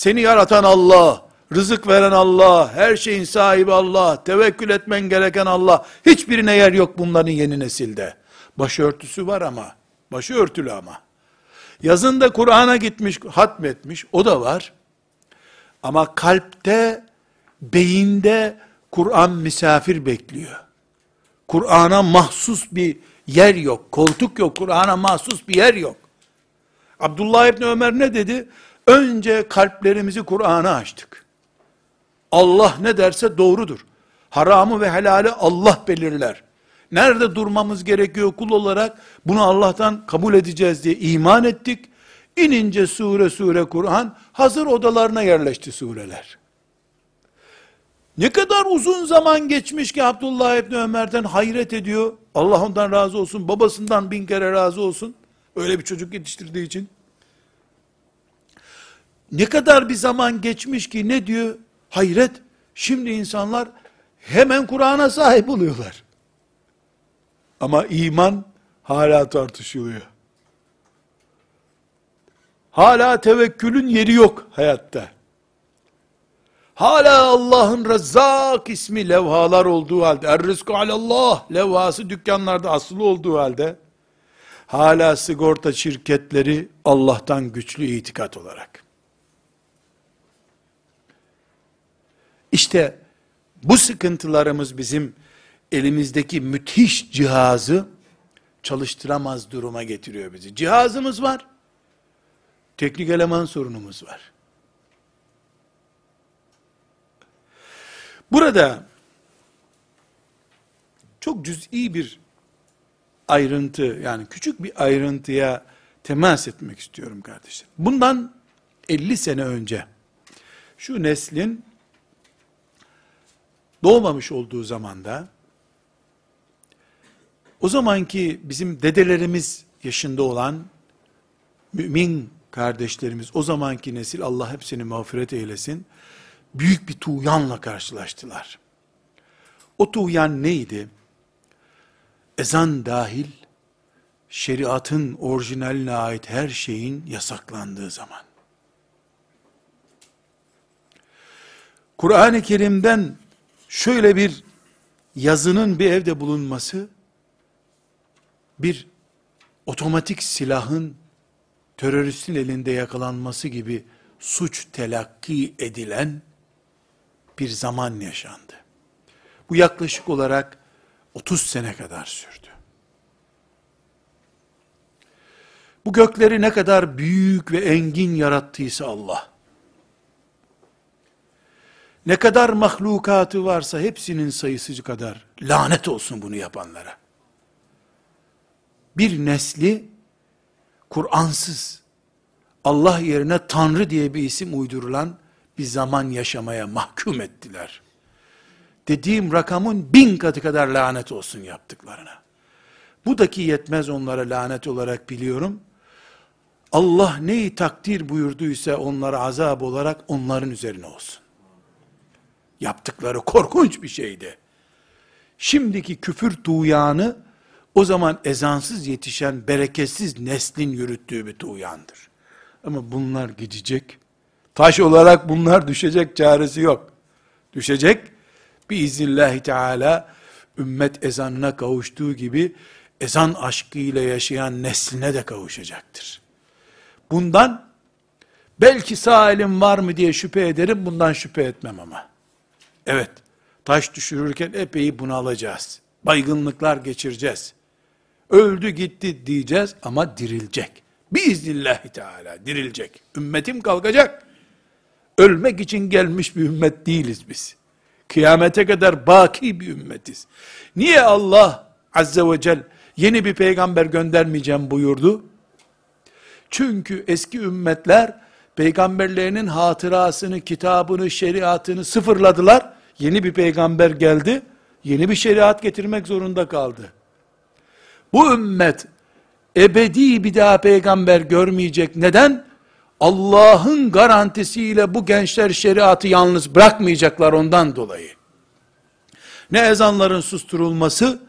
Seni yaratan Allah, rızık veren Allah, her şeyin sahibi Allah, tevekkül etmen gereken Allah, hiçbirine yer yok bunların yeni nesilde. Başörtüsü var ama, başı örtülü ama. Yazında Kur'an'a gitmiş, hatmetmiş, o da var. Ama kalpte, beyinde Kur'an misafir bekliyor. Kur'an'a mahsus bir yer yok. Koltuk yok. Kur'an'a mahsus bir yer yok. Abdullah İbni Ömer ne dedi? Önce kalplerimizi Kur'an'a açtık. Allah ne derse doğrudur. Haramı ve helali Allah belirler. Nerede durmamız gerekiyor kul olarak? Bunu Allah'tan kabul edeceğiz diye iman ettik. İnince sure sure Kur'an hazır odalarına yerleşti sureler. Ne kadar uzun zaman geçmiş ki Abdullah İbni Ömer'den hayret ediyor. Allah ondan razı olsun. Babasından bin kere razı olsun. Öyle bir çocuk yetiştirdiği için. Ne kadar bir zaman geçmiş ki ne diyor? Hayret. Şimdi insanlar hemen Kur'an'a sahip oluyorlar. Ama iman hala tartışılıyor. Hala tevekkülün yeri yok hayatta. Hala Allah'ın Rezzak ismi levhalar olduğu halde, Er-Rizku alallah levhası dükkanlarda asılı olduğu halde, hala sigorta şirketleri Allah'tan güçlü itikat olarak. İşte Bu sıkıntılarımız bizim elimizdeki müthiş cihazı çalıştıramaz duruma getiriyor bizi. Cihazımız var. Teknik eleman sorunumuz var. Burada çok cüz'i bir ayrıntı yani küçük bir ayrıntıya temas etmek istiyorum kardeşim. Bundan 50 sene önce şu neslin doğmamış olduğu zamanda o zamanki bizim dedelerimiz yaşında olan mümin kardeşlerimiz, o zamanki nesil Allah hepsini mağfiret eylesin, büyük bir tuğyanla karşılaştılar. O tuğyan neydi? Ezan dahil, şeriatın orijinaline ait her şeyin yasaklandığı zaman. Kur'an-ı Kerim'den şöyle bir yazının bir evde bulunması, bir otomatik silahın teröristin elinde yakalanması gibi suç telakki edilen bir zaman yaşandı. Bu yaklaşık olarak 30 sene kadar sürdü. Bu gökleri ne kadar büyük ve engin yarattıysa Allah, ne kadar mahlukatı varsa hepsinin sayısı kadar lanet olsun bunu yapanlara. Bir nesli Kur'ansız, Allah yerine Tanrı diye bir isim uydurulan bir zaman yaşamaya mahkum ettiler. Dediğim rakamın bin katı kadar lanet olsun yaptıklarına. Bu daki yetmez onlara lanet olarak biliyorum. Allah neyi takdir buyurduysa onlara azap olarak onların üzerine olsun. Yaptıkları korkunç bir şeydi. Şimdiki küfür tuğyanı o zaman ezansız yetişen bereketsiz neslin yürüttüğü bir tuğyandır. Ama bunlar gidecek. Taş olarak bunlar düşecek çaresi yok. Düşecek. Biiznillahü teala ümmet ezanına kavuştuğu gibi ezan aşkıyla yaşayan nesline de kavuşacaktır. Bundan belki sağ elim var mı diye şüphe ederim, bundan şüphe etmem ama. Evet, taş düşürürken epey bunu alacağız. Baygınlıklar geçireceğiz. Öldü gitti diyeceğiz ama dirilecek. Biiznillahü teala dirilecek. Ümmetim kalkacak. Ölmek için gelmiş bir ümmet değiliz biz. Kıyamete kadar baki bir ümmetiz. Niye Allah azze ve cel yeni bir peygamber göndermeyeceğim buyurdu? Çünkü eski ümmetler peygamberlerinin hatırasını, kitabını, şeriatını sıfırladılar. Yeni bir peygamber geldi. Yeni bir şeriat getirmek zorunda kaldı. Bu ümmet ebedi bir daha peygamber görmeyecek. Neden? Allah'ın garantisiyle bu gençler şeriatı yalnız bırakmayacaklar ondan dolayı. Ne ezanların susturulması,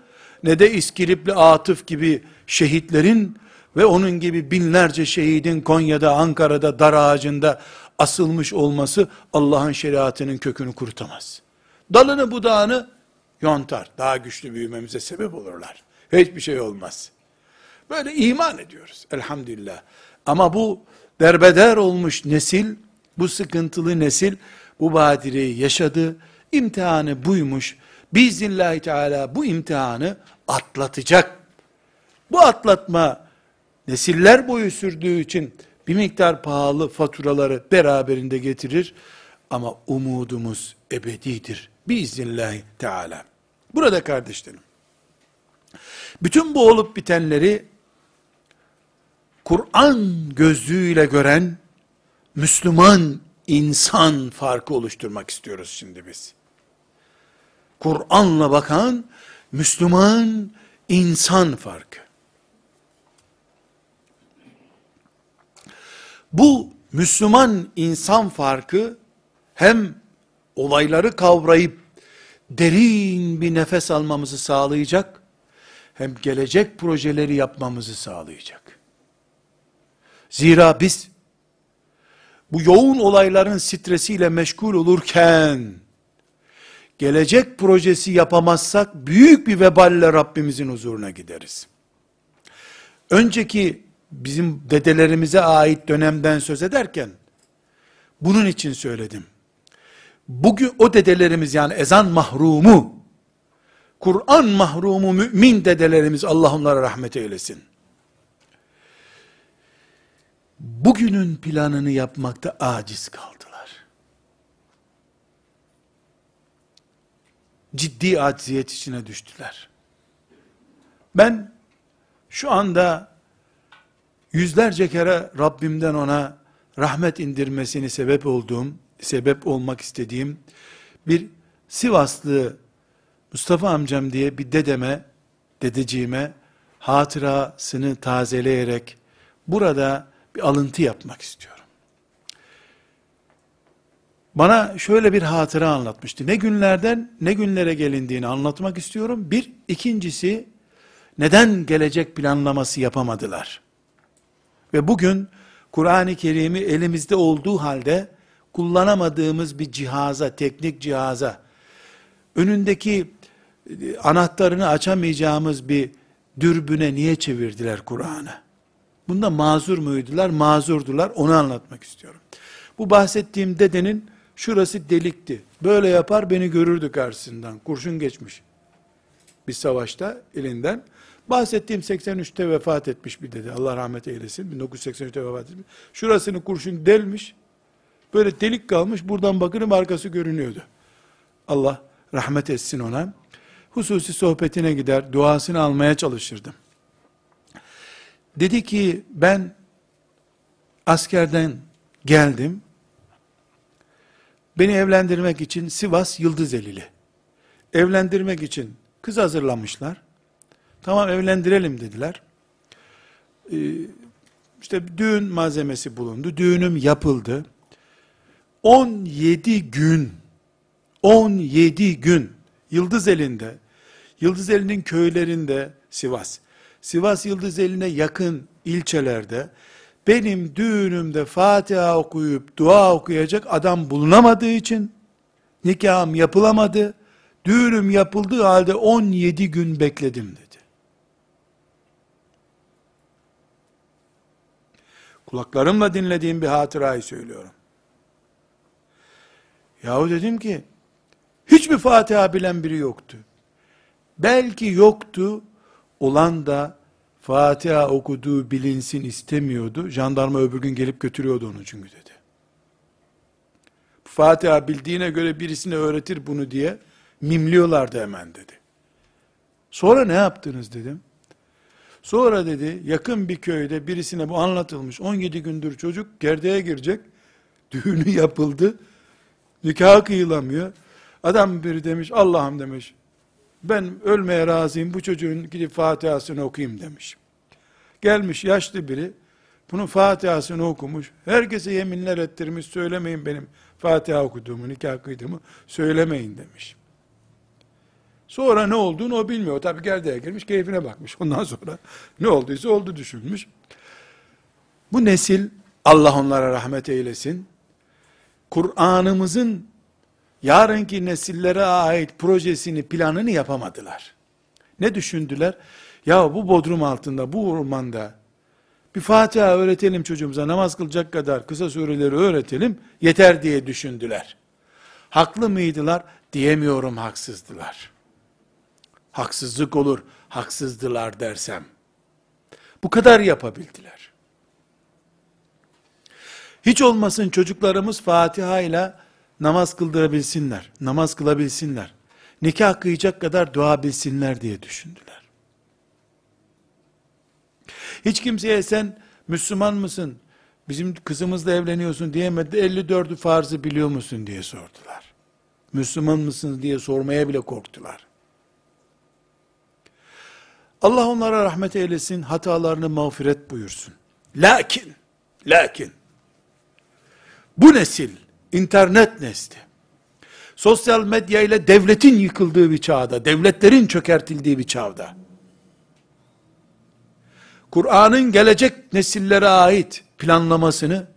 ne de İskilipli Atıf gibi şehitlerin ve onun gibi binlerce şehidin Konya'da, Ankara'da, dar ağacında asılmış olması Allah'ın şeriatının kökünü kurutamaz. Dalını budağını yontar. Daha güçlü büyümemize sebep olurlar. Hiçbir şey olmaz. Böyle iman ediyoruz elhamdülillah. Ama bu derbeder olmuş nesil, bu sıkıntılı nesil bu badireyi yaşadı. İmtihanı buymuş. Biiznillahü Teala bu imtihanı atlatacak. Bu atlatma nesiller boyu sürdüğü için bir miktar pahalı faturaları beraberinde getirir. Ama umudumuz ebedidir. Biiznillahü Teala. Burada kardeşlerim, bütün bu olup bitenleri Kur'an gözlüğüyle gören Müslüman insan farkı oluşturmak istiyoruz şimdi biz. Kur'an'la bakan Müslüman insan farkı. Bu Müslüman insan farkı hem olayları kavrayıp derin bir nefes almamızı sağlayacak, hem gelecek projeleri yapmamızı sağlayacak. Zira biz bu yoğun olayların stresiyle meşgul olurken gelecek projesi yapamazsak büyük bir veballe Rabbimizin huzuruna gideriz. Önceki bizim dedelerimize ait dönemden söz ederken bunun için söyledim. bugün o dedelerimiz yani ezan mahrumu, Kur'an mahrumu mümin dedelerimiz Allah onlara rahmet eylesin. Bugünün planını yapmakta aciz kaldılar. Ciddi acziyet içine düştüler. Ben şu anda yüzlerce kere Rabbimden ona rahmet indirmesini sebep olduğum, sebep olmak istediğim bir Sivaslı Mustafa amcam diye bir dedeme, dedeciğime hatırasını tazeleyerek burada bir alıntı yapmak istiyorum. Bana şöyle bir hatıra anlatmıştı. Ne günlerden ne günlere gelindiğini anlatmak istiyorum. Bir, ikincisi neden gelecek planlaması yapamadılar? Ve bugün Kur'an-ı Kerim'i elimizde olduğu halde kullanamadığımız bir cihaza, teknik cihaza, önündeki e, anahtarını açamayacağımız bir dürbüne niye çevirdiler Kur'an'ı? Bunda mazur muydular? Mazurdular. Onu anlatmak istiyorum. Bu bahsettiğim dedenin şurası delikti. Böyle yapar beni görürdü karşısından. Kurşun geçmiş. Bir savaşta elinden. Bahsettiğim 83'te vefat etmiş bir dede. Allah rahmet eylesin. 1983'te vefat etmiş. Şurasını kurşun delmiş. Böyle delik kalmış. Buradan bakırım arkası görünüyordu. Allah rahmet etsin ona. Hususi sohbetine gider, duasını almaya çalışırdım. Dedi ki ben askerden geldim. Beni evlendirmek için Sivas Yıldızelili. Evlendirmek için kız hazırlamışlar. Tamam evlendirelim dediler. Ee, işte düğün malzemesi bulundu. Düğünüm yapıldı. 17 gün 17 gün Yıldız elinde, Yıldız elinin köylerinde Sivas, Sivas Yıldız eline yakın ilçelerde benim düğünümde Fatiha okuyup dua okuyacak adam bulunamadığı için nikahım yapılamadı. Düğünüm yapıldığı halde 17 gün bekledim dedi. Kulaklarımla dinlediğim bir hatırayı söylüyorum. Yahu dedim ki Hiçbir Fatiha bilen biri yoktu. Belki yoktu, olan da Fatiha okuduğu bilinsin istemiyordu. Jandarma öbür gün gelip götürüyordu onu çünkü dedi. Fatiha bildiğine göre birisine öğretir bunu diye mimliyorlardı hemen dedi. Sonra ne yaptınız dedim. Sonra dedi yakın bir köyde birisine bu anlatılmış. 17 gündür çocuk gerdeğe girecek. Düğünü yapıldı. Nikah kıyılamıyor. Adam biri demiş, Allah'ım demiş, ben ölmeye razıyım, bu çocuğun gidip Fatiha'sını okuyayım demiş. Gelmiş yaşlı biri, bunun Fatiha'sını okumuş, herkese yeminler ettirmiş, söylemeyin benim Fatiha okuduğumu, nikah kıydığımı, söylemeyin demiş. Sonra ne olduğunu o bilmiyor. Tabi gerdeğe girmiş, keyfine bakmış. Ondan sonra ne olduysa oldu düşünmüş. Bu nesil, Allah onlara rahmet eylesin, Kur'an'ımızın yarınki nesillere ait projesini, planını yapamadılar. Ne düşündüler? Ya bu bodrum altında, bu ormanda bir Fatiha öğretelim çocuğumuza, namaz kılacak kadar kısa sureleri öğretelim, yeter diye düşündüler. Haklı mıydılar? Diyemiyorum haksızdılar. Haksızlık olur, haksızdılar dersem. Bu kadar yapabildiler. Hiç olmasın çocuklarımız Fatiha ile namaz kıldırabilsinler, namaz kılabilsinler, nikah kıyacak kadar dua bilsinler diye düşündüler. Hiç kimseye sen Müslüman mısın, bizim kızımızla evleniyorsun diyemedi, 54'ü farzı biliyor musun diye sordular. Müslüman mısınız diye sormaya bile korktular. Allah onlara rahmet eylesin, hatalarını mağfiret buyursun. Lakin, lakin, bu nesil, internet nesli, sosyal medya ile devletin yıkıldığı bir çağda, devletlerin çökertildiği bir çağda, Kur'an'ın gelecek nesillere ait planlamasını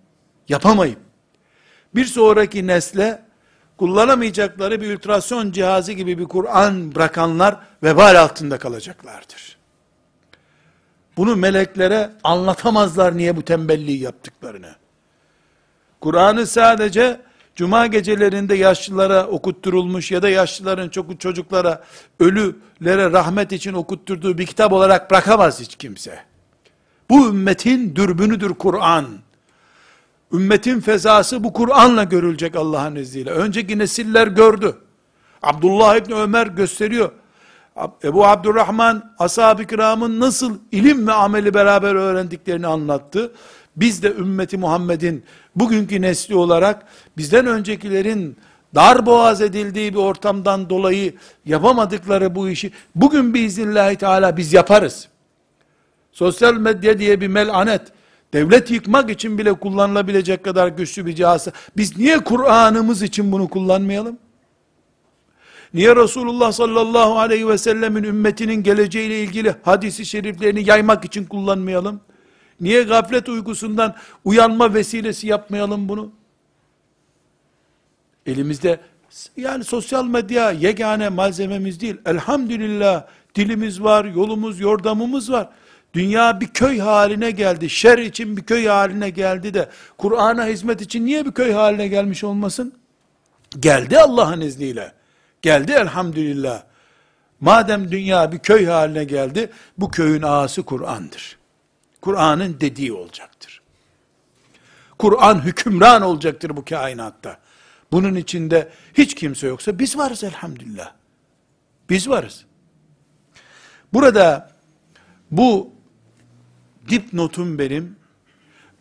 yapamayıp, bir sonraki nesle kullanamayacakları bir ultrason cihazı gibi bir Kur'an bırakanlar vebal altında kalacaklardır. Bunu meleklere anlatamazlar niye bu tembelliği yaptıklarını. Kur'an'ı sadece Cuma gecelerinde yaşlılara okutturulmuş ya da yaşlıların çok çocuklara, ölülere rahmet için okutturduğu bir kitap olarak bırakamaz hiç kimse. Bu ümmetin dürbünüdür Kur'an. Ümmetin fezası bu Kur'an'la görülecek Allah'ın izniyle. Önceki nesiller gördü. Abdullah İbni Ömer gösteriyor. Ebu Abdurrahman ashab-ı kiramın nasıl ilim ve ameli beraber öğrendiklerini anlattı. Biz de ümmeti Muhammed'in bugünkü nesli olarak bizden öncekilerin dar boğaz edildiği bir ortamdan dolayı yapamadıkları bu işi bugün biiznillahü teala biz yaparız. Sosyal medya diye bir melanet, devlet yıkmak için bile kullanılabilecek kadar güçlü bir cihazı. Biz niye Kur'an'ımız için bunu kullanmayalım? Niye Resulullah sallallahu aleyhi ve sellemin ümmetinin geleceğiyle ilgili hadisi şeriflerini yaymak için kullanmayalım? Niye gaflet uykusundan uyanma vesilesi yapmayalım bunu? Elimizde yani sosyal medya yegane malzememiz değil. Elhamdülillah dilimiz var, yolumuz, yordamımız var. Dünya bir köy haline geldi. Şer için bir köy haline geldi de Kur'an'a hizmet için niye bir köy haline gelmiş olmasın? Geldi Allah'ın izniyle. Geldi elhamdülillah. Madem dünya bir köy haline geldi, bu köyün ağası Kur'an'dır. Kur'an'ın dediği olacaktır. Kur'an hükümran olacaktır bu kainatta. Bunun içinde hiç kimse yoksa biz varız elhamdülillah. Biz varız. Burada bu dipnotum benim,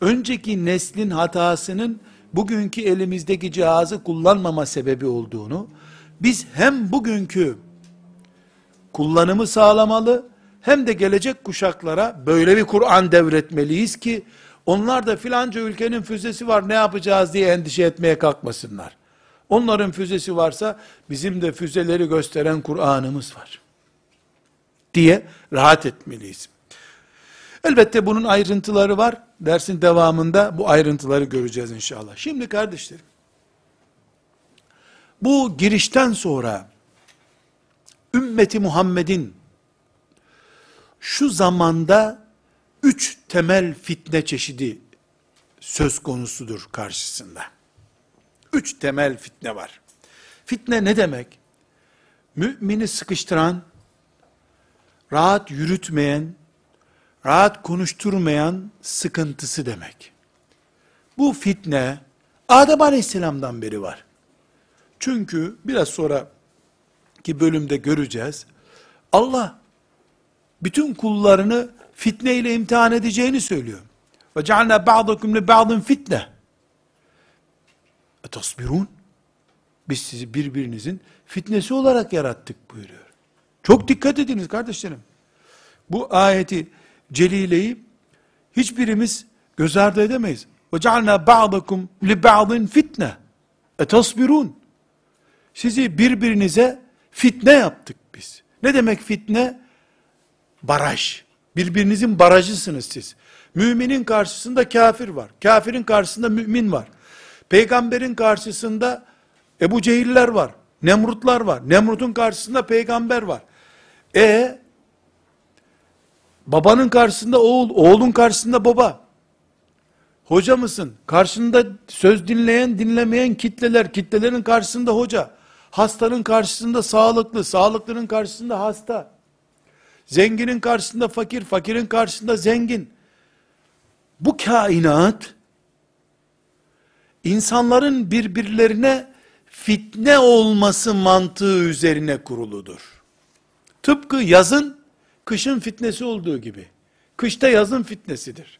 önceki neslin hatasının bugünkü elimizdeki cihazı kullanmama sebebi olduğunu, biz hem bugünkü kullanımı sağlamalı, hem de gelecek kuşaklara böyle bir Kur'an devretmeliyiz ki, onlar da filanca ülkenin füzesi var ne yapacağız diye endişe etmeye kalkmasınlar. Onların füzesi varsa bizim de füzeleri gösteren Kur'an'ımız var. Diye rahat etmeliyiz. Elbette bunun ayrıntıları var. Dersin devamında bu ayrıntıları göreceğiz inşallah. Şimdi kardeşlerim, bu girişten sonra ümmeti Muhammed'in şu zamanda üç temel fitne çeşidi söz konusudur karşısında. Üç temel fitne var. Fitne ne demek? Mümini sıkıştıran, rahat yürütmeyen, rahat konuşturmayan sıkıntısı demek. Bu fitne Adem Aleyhisselam'dan beri var. Çünkü biraz sonra ki bölümde göreceğiz. Allah bütün kullarını fitne ile imtihan edeceğini söylüyor. Ve cealna ba'dakum li ba'din fitne. Tasbirun. Biz sizi birbirinizin fitnesi olarak yarattık buyuruyor. Çok dikkat ediniz kardeşlerim. Bu ayeti celileyi hiçbirimiz göz ardı edemeyiz. Li ba'din fitne. E tasbirun. Sizi birbirinize fitne yaptık biz. Ne demek fitne? Baraj. Birbirinizin barajısınız siz. Müminin karşısında kafir var. Kafirin karşısında mümin var. Peygamberin karşısında Ebu Cehiller var. Nemrutlar var. Nemrut'un karşısında peygamber var. E babanın karşısında oğul, oğlun karşısında baba. Hoca mısın? Karşında söz dinleyen, dinlemeyen kitleler, kitlelerin karşısında hoca. Hastanın karşısında sağlıklı, sağlıklının karşısında hasta. Zenginin karşısında fakir, fakirin karşısında zengin. Bu kainat, insanların birbirlerine fitne olması mantığı üzerine kuruludur. Tıpkı yazın, kışın fitnesi olduğu gibi. Kışta yazın fitnesidir.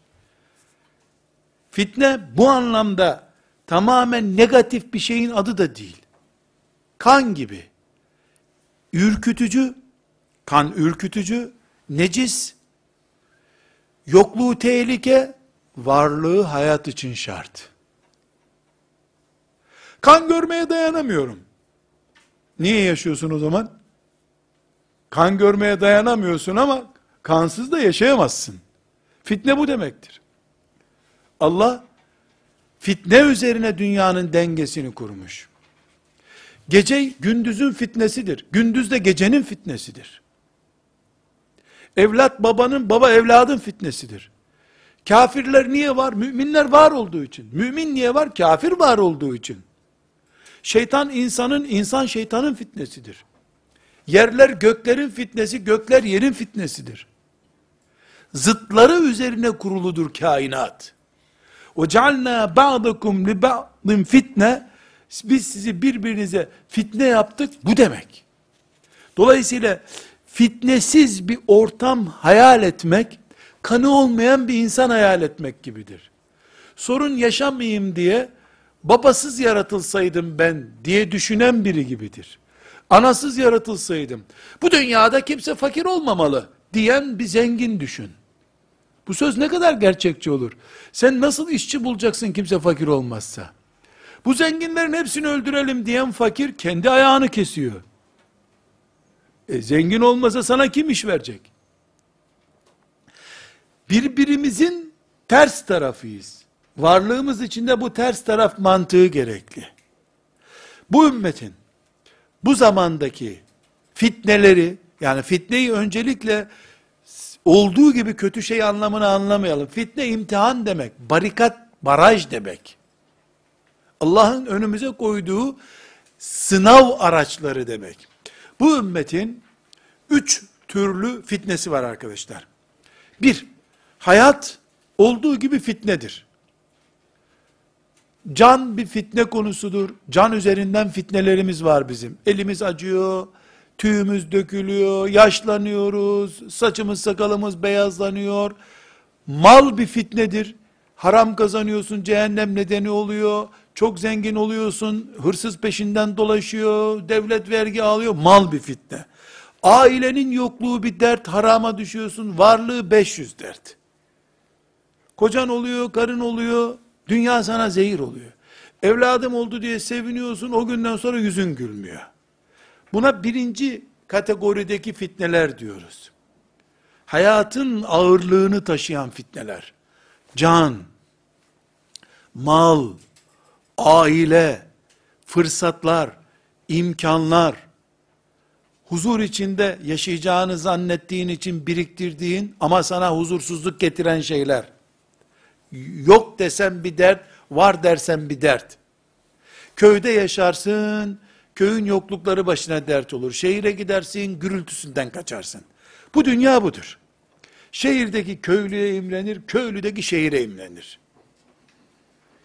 Fitne bu anlamda tamamen negatif bir şeyin adı da değil. Kan gibi. Ürkütücü, kan ürkütücü, necis, yokluğu tehlike, varlığı hayat için şart. Kan görmeye dayanamıyorum. Niye yaşıyorsun o zaman? Kan görmeye dayanamıyorsun ama kansız da yaşayamazsın. Fitne bu demektir. Allah fitne üzerine dünyanın dengesini kurmuş. Gece gündüzün fitnesidir. Gündüz de gecenin fitnesidir. Evlat babanın, baba evladın fitnesidir. Kafirler niye var? Müminler var olduğu için. Mümin niye var? Kafir var olduğu için. Şeytan insanın, insan şeytanın fitnesidir. Yerler göklerin fitnesi, gökler yerin fitnesidir. Zıtları üzerine kuruludur kainat. وَجَعَلْنَا بَعْضَكُمْ لِبَعْضٍ fitne Biz sizi birbirinize fitne yaptık, bu demek. Dolayısıyla fitnesiz bir ortam hayal etmek, kanı olmayan bir insan hayal etmek gibidir. Sorun yaşamayayım diye, babasız yaratılsaydım ben diye düşünen biri gibidir. Anasız yaratılsaydım, bu dünyada kimse fakir olmamalı diyen bir zengin düşün. Bu söz ne kadar gerçekçi olur? Sen nasıl işçi bulacaksın kimse fakir olmazsa? Bu zenginlerin hepsini öldürelim diyen fakir kendi ayağını kesiyor. E, zengin olmasa sana kim iş verecek? Birbirimizin ters tarafıyız. Varlığımız içinde bu ters taraf mantığı gerekli. Bu ümmetin bu zamandaki fitneleri yani fitneyi öncelikle olduğu gibi kötü şey anlamını anlamayalım. Fitne imtihan demek, barikat, baraj demek. Allah'ın önümüze koyduğu sınav araçları demek. Bu ümmetin üç türlü fitnesi var arkadaşlar. Bir, hayat olduğu gibi fitnedir. Can bir fitne konusudur. Can üzerinden fitnelerimiz var bizim. Elimiz acıyor, tüyümüz dökülüyor, yaşlanıyoruz, saçımız sakalımız beyazlanıyor. Mal bir fitnedir. Haram kazanıyorsun, cehennem nedeni oluyor. Çok zengin oluyorsun, hırsız peşinden dolaşıyor, devlet vergi alıyor, mal bir fitne. Ailenin yokluğu bir dert, harama düşüyorsun, varlığı 500 dert. Kocan oluyor, karın oluyor, dünya sana zehir oluyor. Evladım oldu diye seviniyorsun, o günden sonra yüzün gülmüyor. Buna birinci kategorideki fitneler diyoruz. Hayatın ağırlığını taşıyan fitneler. Can, mal, aile, fırsatlar, imkanlar, huzur içinde yaşayacağını zannettiğin için biriktirdiğin ama sana huzursuzluk getiren şeyler. Yok desem bir dert, var dersen bir dert. Köyde yaşarsın, köyün yoklukları başına dert olur. Şehire gidersin, gürültüsünden kaçarsın. Bu dünya budur. Şehirdeki köylüye imrenir, köylüdeki şehire imrenir.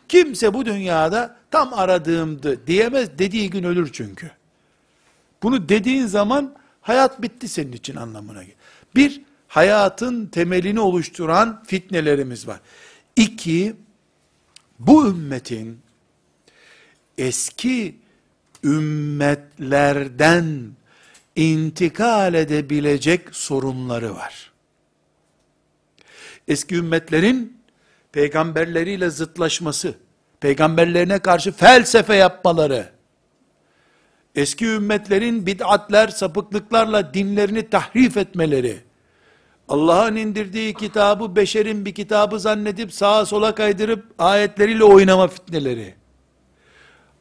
Kimse bu dünyada tam aradığımdı diyemez, dediği gün ölür çünkü. Bunu dediğin zaman hayat bitti senin için anlamına gelir. Bir, hayatın temelini oluşturan fitnelerimiz var. İki, bu ümmetin eski ümmetlerden intikal edebilecek sorunları var. Eski ümmetlerin peygamberleriyle zıtlaşması, peygamberlerine karşı felsefe yapmaları, eski ümmetlerin bid'atler, sapıklıklarla dinlerini tahrif etmeleri, Allah'ın indirdiği kitabı beşerin bir kitabı zannedip sağa sola kaydırıp ayetleriyle oynama fitneleri,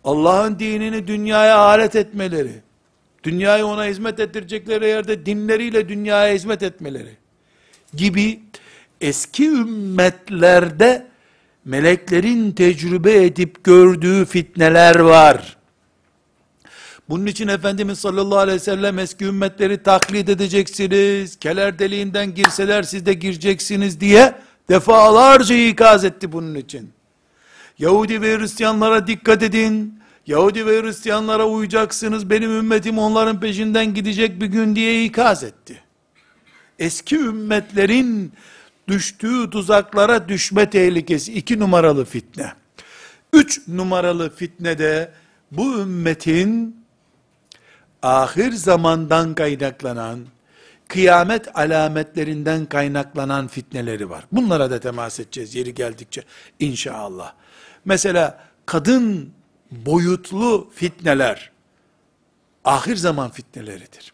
Allah'ın dinini dünyaya alet etmeleri, dünyayı ona hizmet ettirecekleri yerde dinleriyle dünyaya hizmet etmeleri gibi eski ümmetlerde meleklerin tecrübe edip gördüğü fitneler var. Bunun için Efendimiz sallallahu aleyhi ve sellem eski ümmetleri taklit edeceksiniz, keler deliğinden girseler siz de gireceksiniz diye defalarca ikaz etti bunun için. Yahudi ve Hristiyanlara dikkat edin, Yahudi ve Hristiyanlara uyacaksınız, benim ümmetim onların peşinden gidecek bir gün diye ikaz etti. Eski ümmetlerin düştüğü tuzaklara düşme tehlikesi iki numaralı fitne. Üç numaralı fitne de bu ümmetin ahir zamandan kaynaklanan, kıyamet alametlerinden kaynaklanan fitneleri var. Bunlara da temas edeceğiz yeri geldikçe inşallah. Mesela kadın boyutlu fitneler, ahir zaman fitneleridir.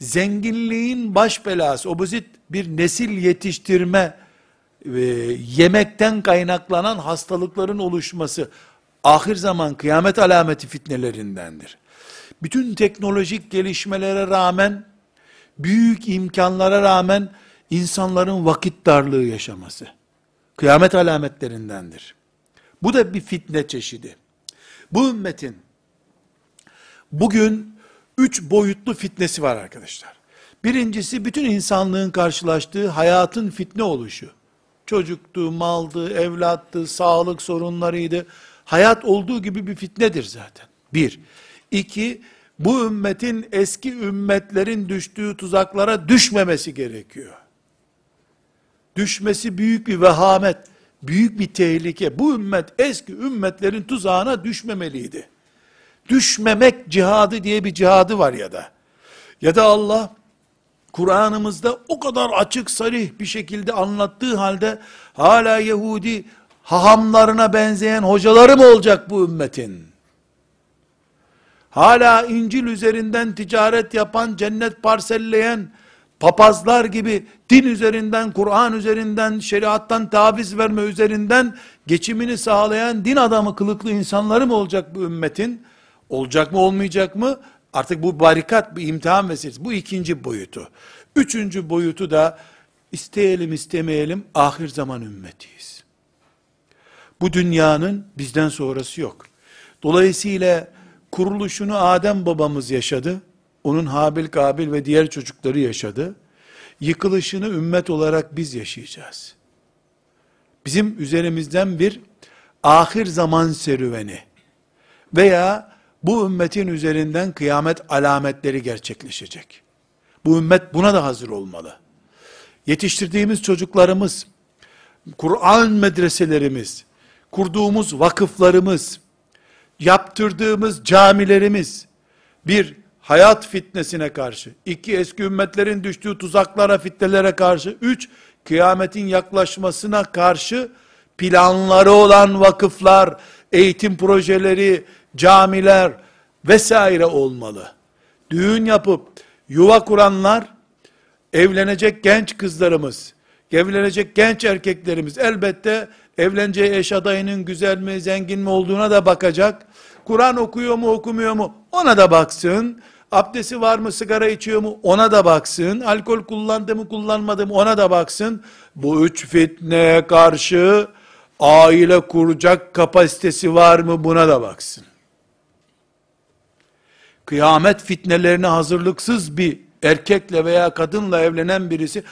Zenginliğin baş belası, obezit bir nesil yetiştirme, e, yemekten kaynaklanan hastalıkların oluşması, ahir zaman kıyamet alameti fitnelerindendir. Bütün teknolojik gelişmelere rağmen, büyük imkanlara rağmen, insanların vakit darlığı yaşaması, kıyamet alametlerindendir. Bu da bir fitne çeşidi. Bu ümmetin Bugün üç boyutlu fitnesi var arkadaşlar. Birincisi bütün insanlığın karşılaştığı hayatın fitne oluşu. Çocuktu, maldı, evlattı, sağlık sorunlarıydı. Hayat olduğu gibi bir fitnedir zaten. Bir. İki, bu ümmetin eski ümmetlerin düştüğü tuzaklara düşmemesi gerekiyor. Düşmesi büyük bir vehamet, büyük bir tehlike. Bu ümmet eski ümmetlerin tuzağına düşmemeliydi. Düşmemek cihadı diye bir cihadı var ya da. Ya da Allah Kur'an'ımızda o kadar açık sarih bir şekilde anlattığı halde hala Yahudi hahamlarına benzeyen hocaları mı olacak bu ümmetin? Hala İncil üzerinden ticaret yapan, cennet parselleyen papazlar gibi din üzerinden, Kur'an üzerinden, şeriattan taviz verme üzerinden geçimini sağlayan din adamı kılıklı insanları mı olacak bu ümmetin? Olacak mı olmayacak mı? Artık bu barikat bir imtihan vesilesi. Bu ikinci boyutu. Üçüncü boyutu da isteyelim istemeyelim ahir zaman ümmetiyiz. Bu dünyanın bizden sonrası yok. Dolayısıyla kuruluşunu Adem babamız yaşadı. Onun Habil, Kabil ve diğer çocukları yaşadı. Yıkılışını ümmet olarak biz yaşayacağız. Bizim üzerimizden bir ahir zaman serüveni veya bu ümmetin üzerinden kıyamet alametleri gerçekleşecek. Bu ümmet buna da hazır olmalı. Yetiştirdiğimiz çocuklarımız, Kur'an medreselerimiz, kurduğumuz vakıflarımız, yaptırdığımız camilerimiz, bir hayat fitnesine karşı, iki eski ümmetlerin düştüğü tuzaklara, fitnelere karşı, üç kıyametin yaklaşmasına karşı planları olan vakıflar, eğitim projeleri, camiler vesaire olmalı. Düğün yapıp yuva kuranlar, evlenecek genç kızlarımız, evlenecek genç erkeklerimiz elbette evleneceği eş adayının güzel mi, zengin mi olduğuna da bakacak. Kur'an okuyor mu, okumuyor mu? Ona da baksın. Abdesti var mı, sigara içiyor mu? Ona da baksın. Alkol kullandı mı, kullanmadı mı? Ona da baksın. Bu üç fitneye karşı aile kuracak kapasitesi var mı? Buna da baksın kıyamet fitnelerine hazırlıksız bir erkekle veya kadınla evlenen birisi,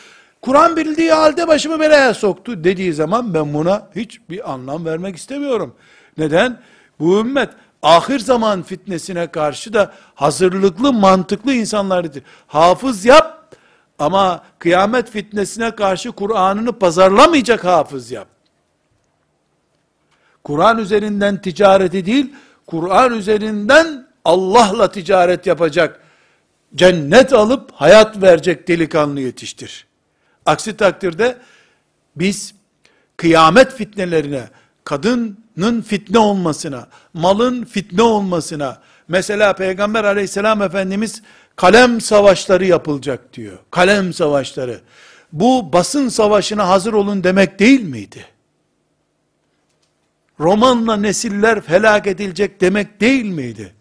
Kur'an bildiği halde başımı belaya soktu dediği zaman ben buna hiçbir anlam vermek istemiyorum. Neden? Bu ümmet ahir zaman fitnesine karşı da hazırlıklı, mantıklı insanlardır. Hafız yap ama kıyamet fitnesine karşı Kur'an'ını pazarlamayacak hafız yap. Kur'an üzerinden ticareti değil, Kur'an üzerinden Allah'la ticaret yapacak, cennet alıp hayat verecek delikanlı yetiştir. Aksi takdirde biz kıyamet fitnelerine, kadının fitne olmasına, malın fitne olmasına, mesela Peygamber aleyhisselam Efendimiz kalem savaşları yapılacak diyor. Kalem savaşları. Bu basın savaşına hazır olun demek değil miydi? Romanla nesiller felak edilecek demek değil miydi?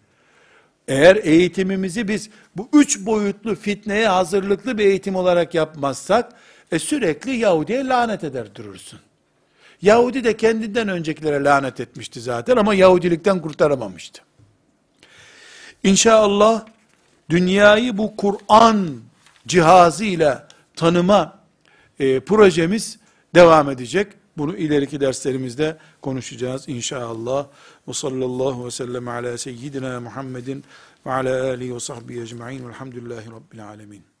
Eğer eğitimimizi biz bu üç boyutlu fitneye hazırlıklı bir eğitim olarak yapmazsak, e sürekli Yahudi'ye lanet eder durursun. Yahudi de kendinden öncekilere lanet etmişti zaten ama Yahudilikten kurtaramamıştı. İnşallah dünyayı bu Kur'an cihazıyla tanıma e, projemiz devam edecek. Bunu ileriki derslerimizde konuşacağız inşallah. Ve sallallahu ve sellem ala seyyidina Muhammedin ve ala alihi ve sahbihi ecma'in velhamdülillahi rabbil alemin.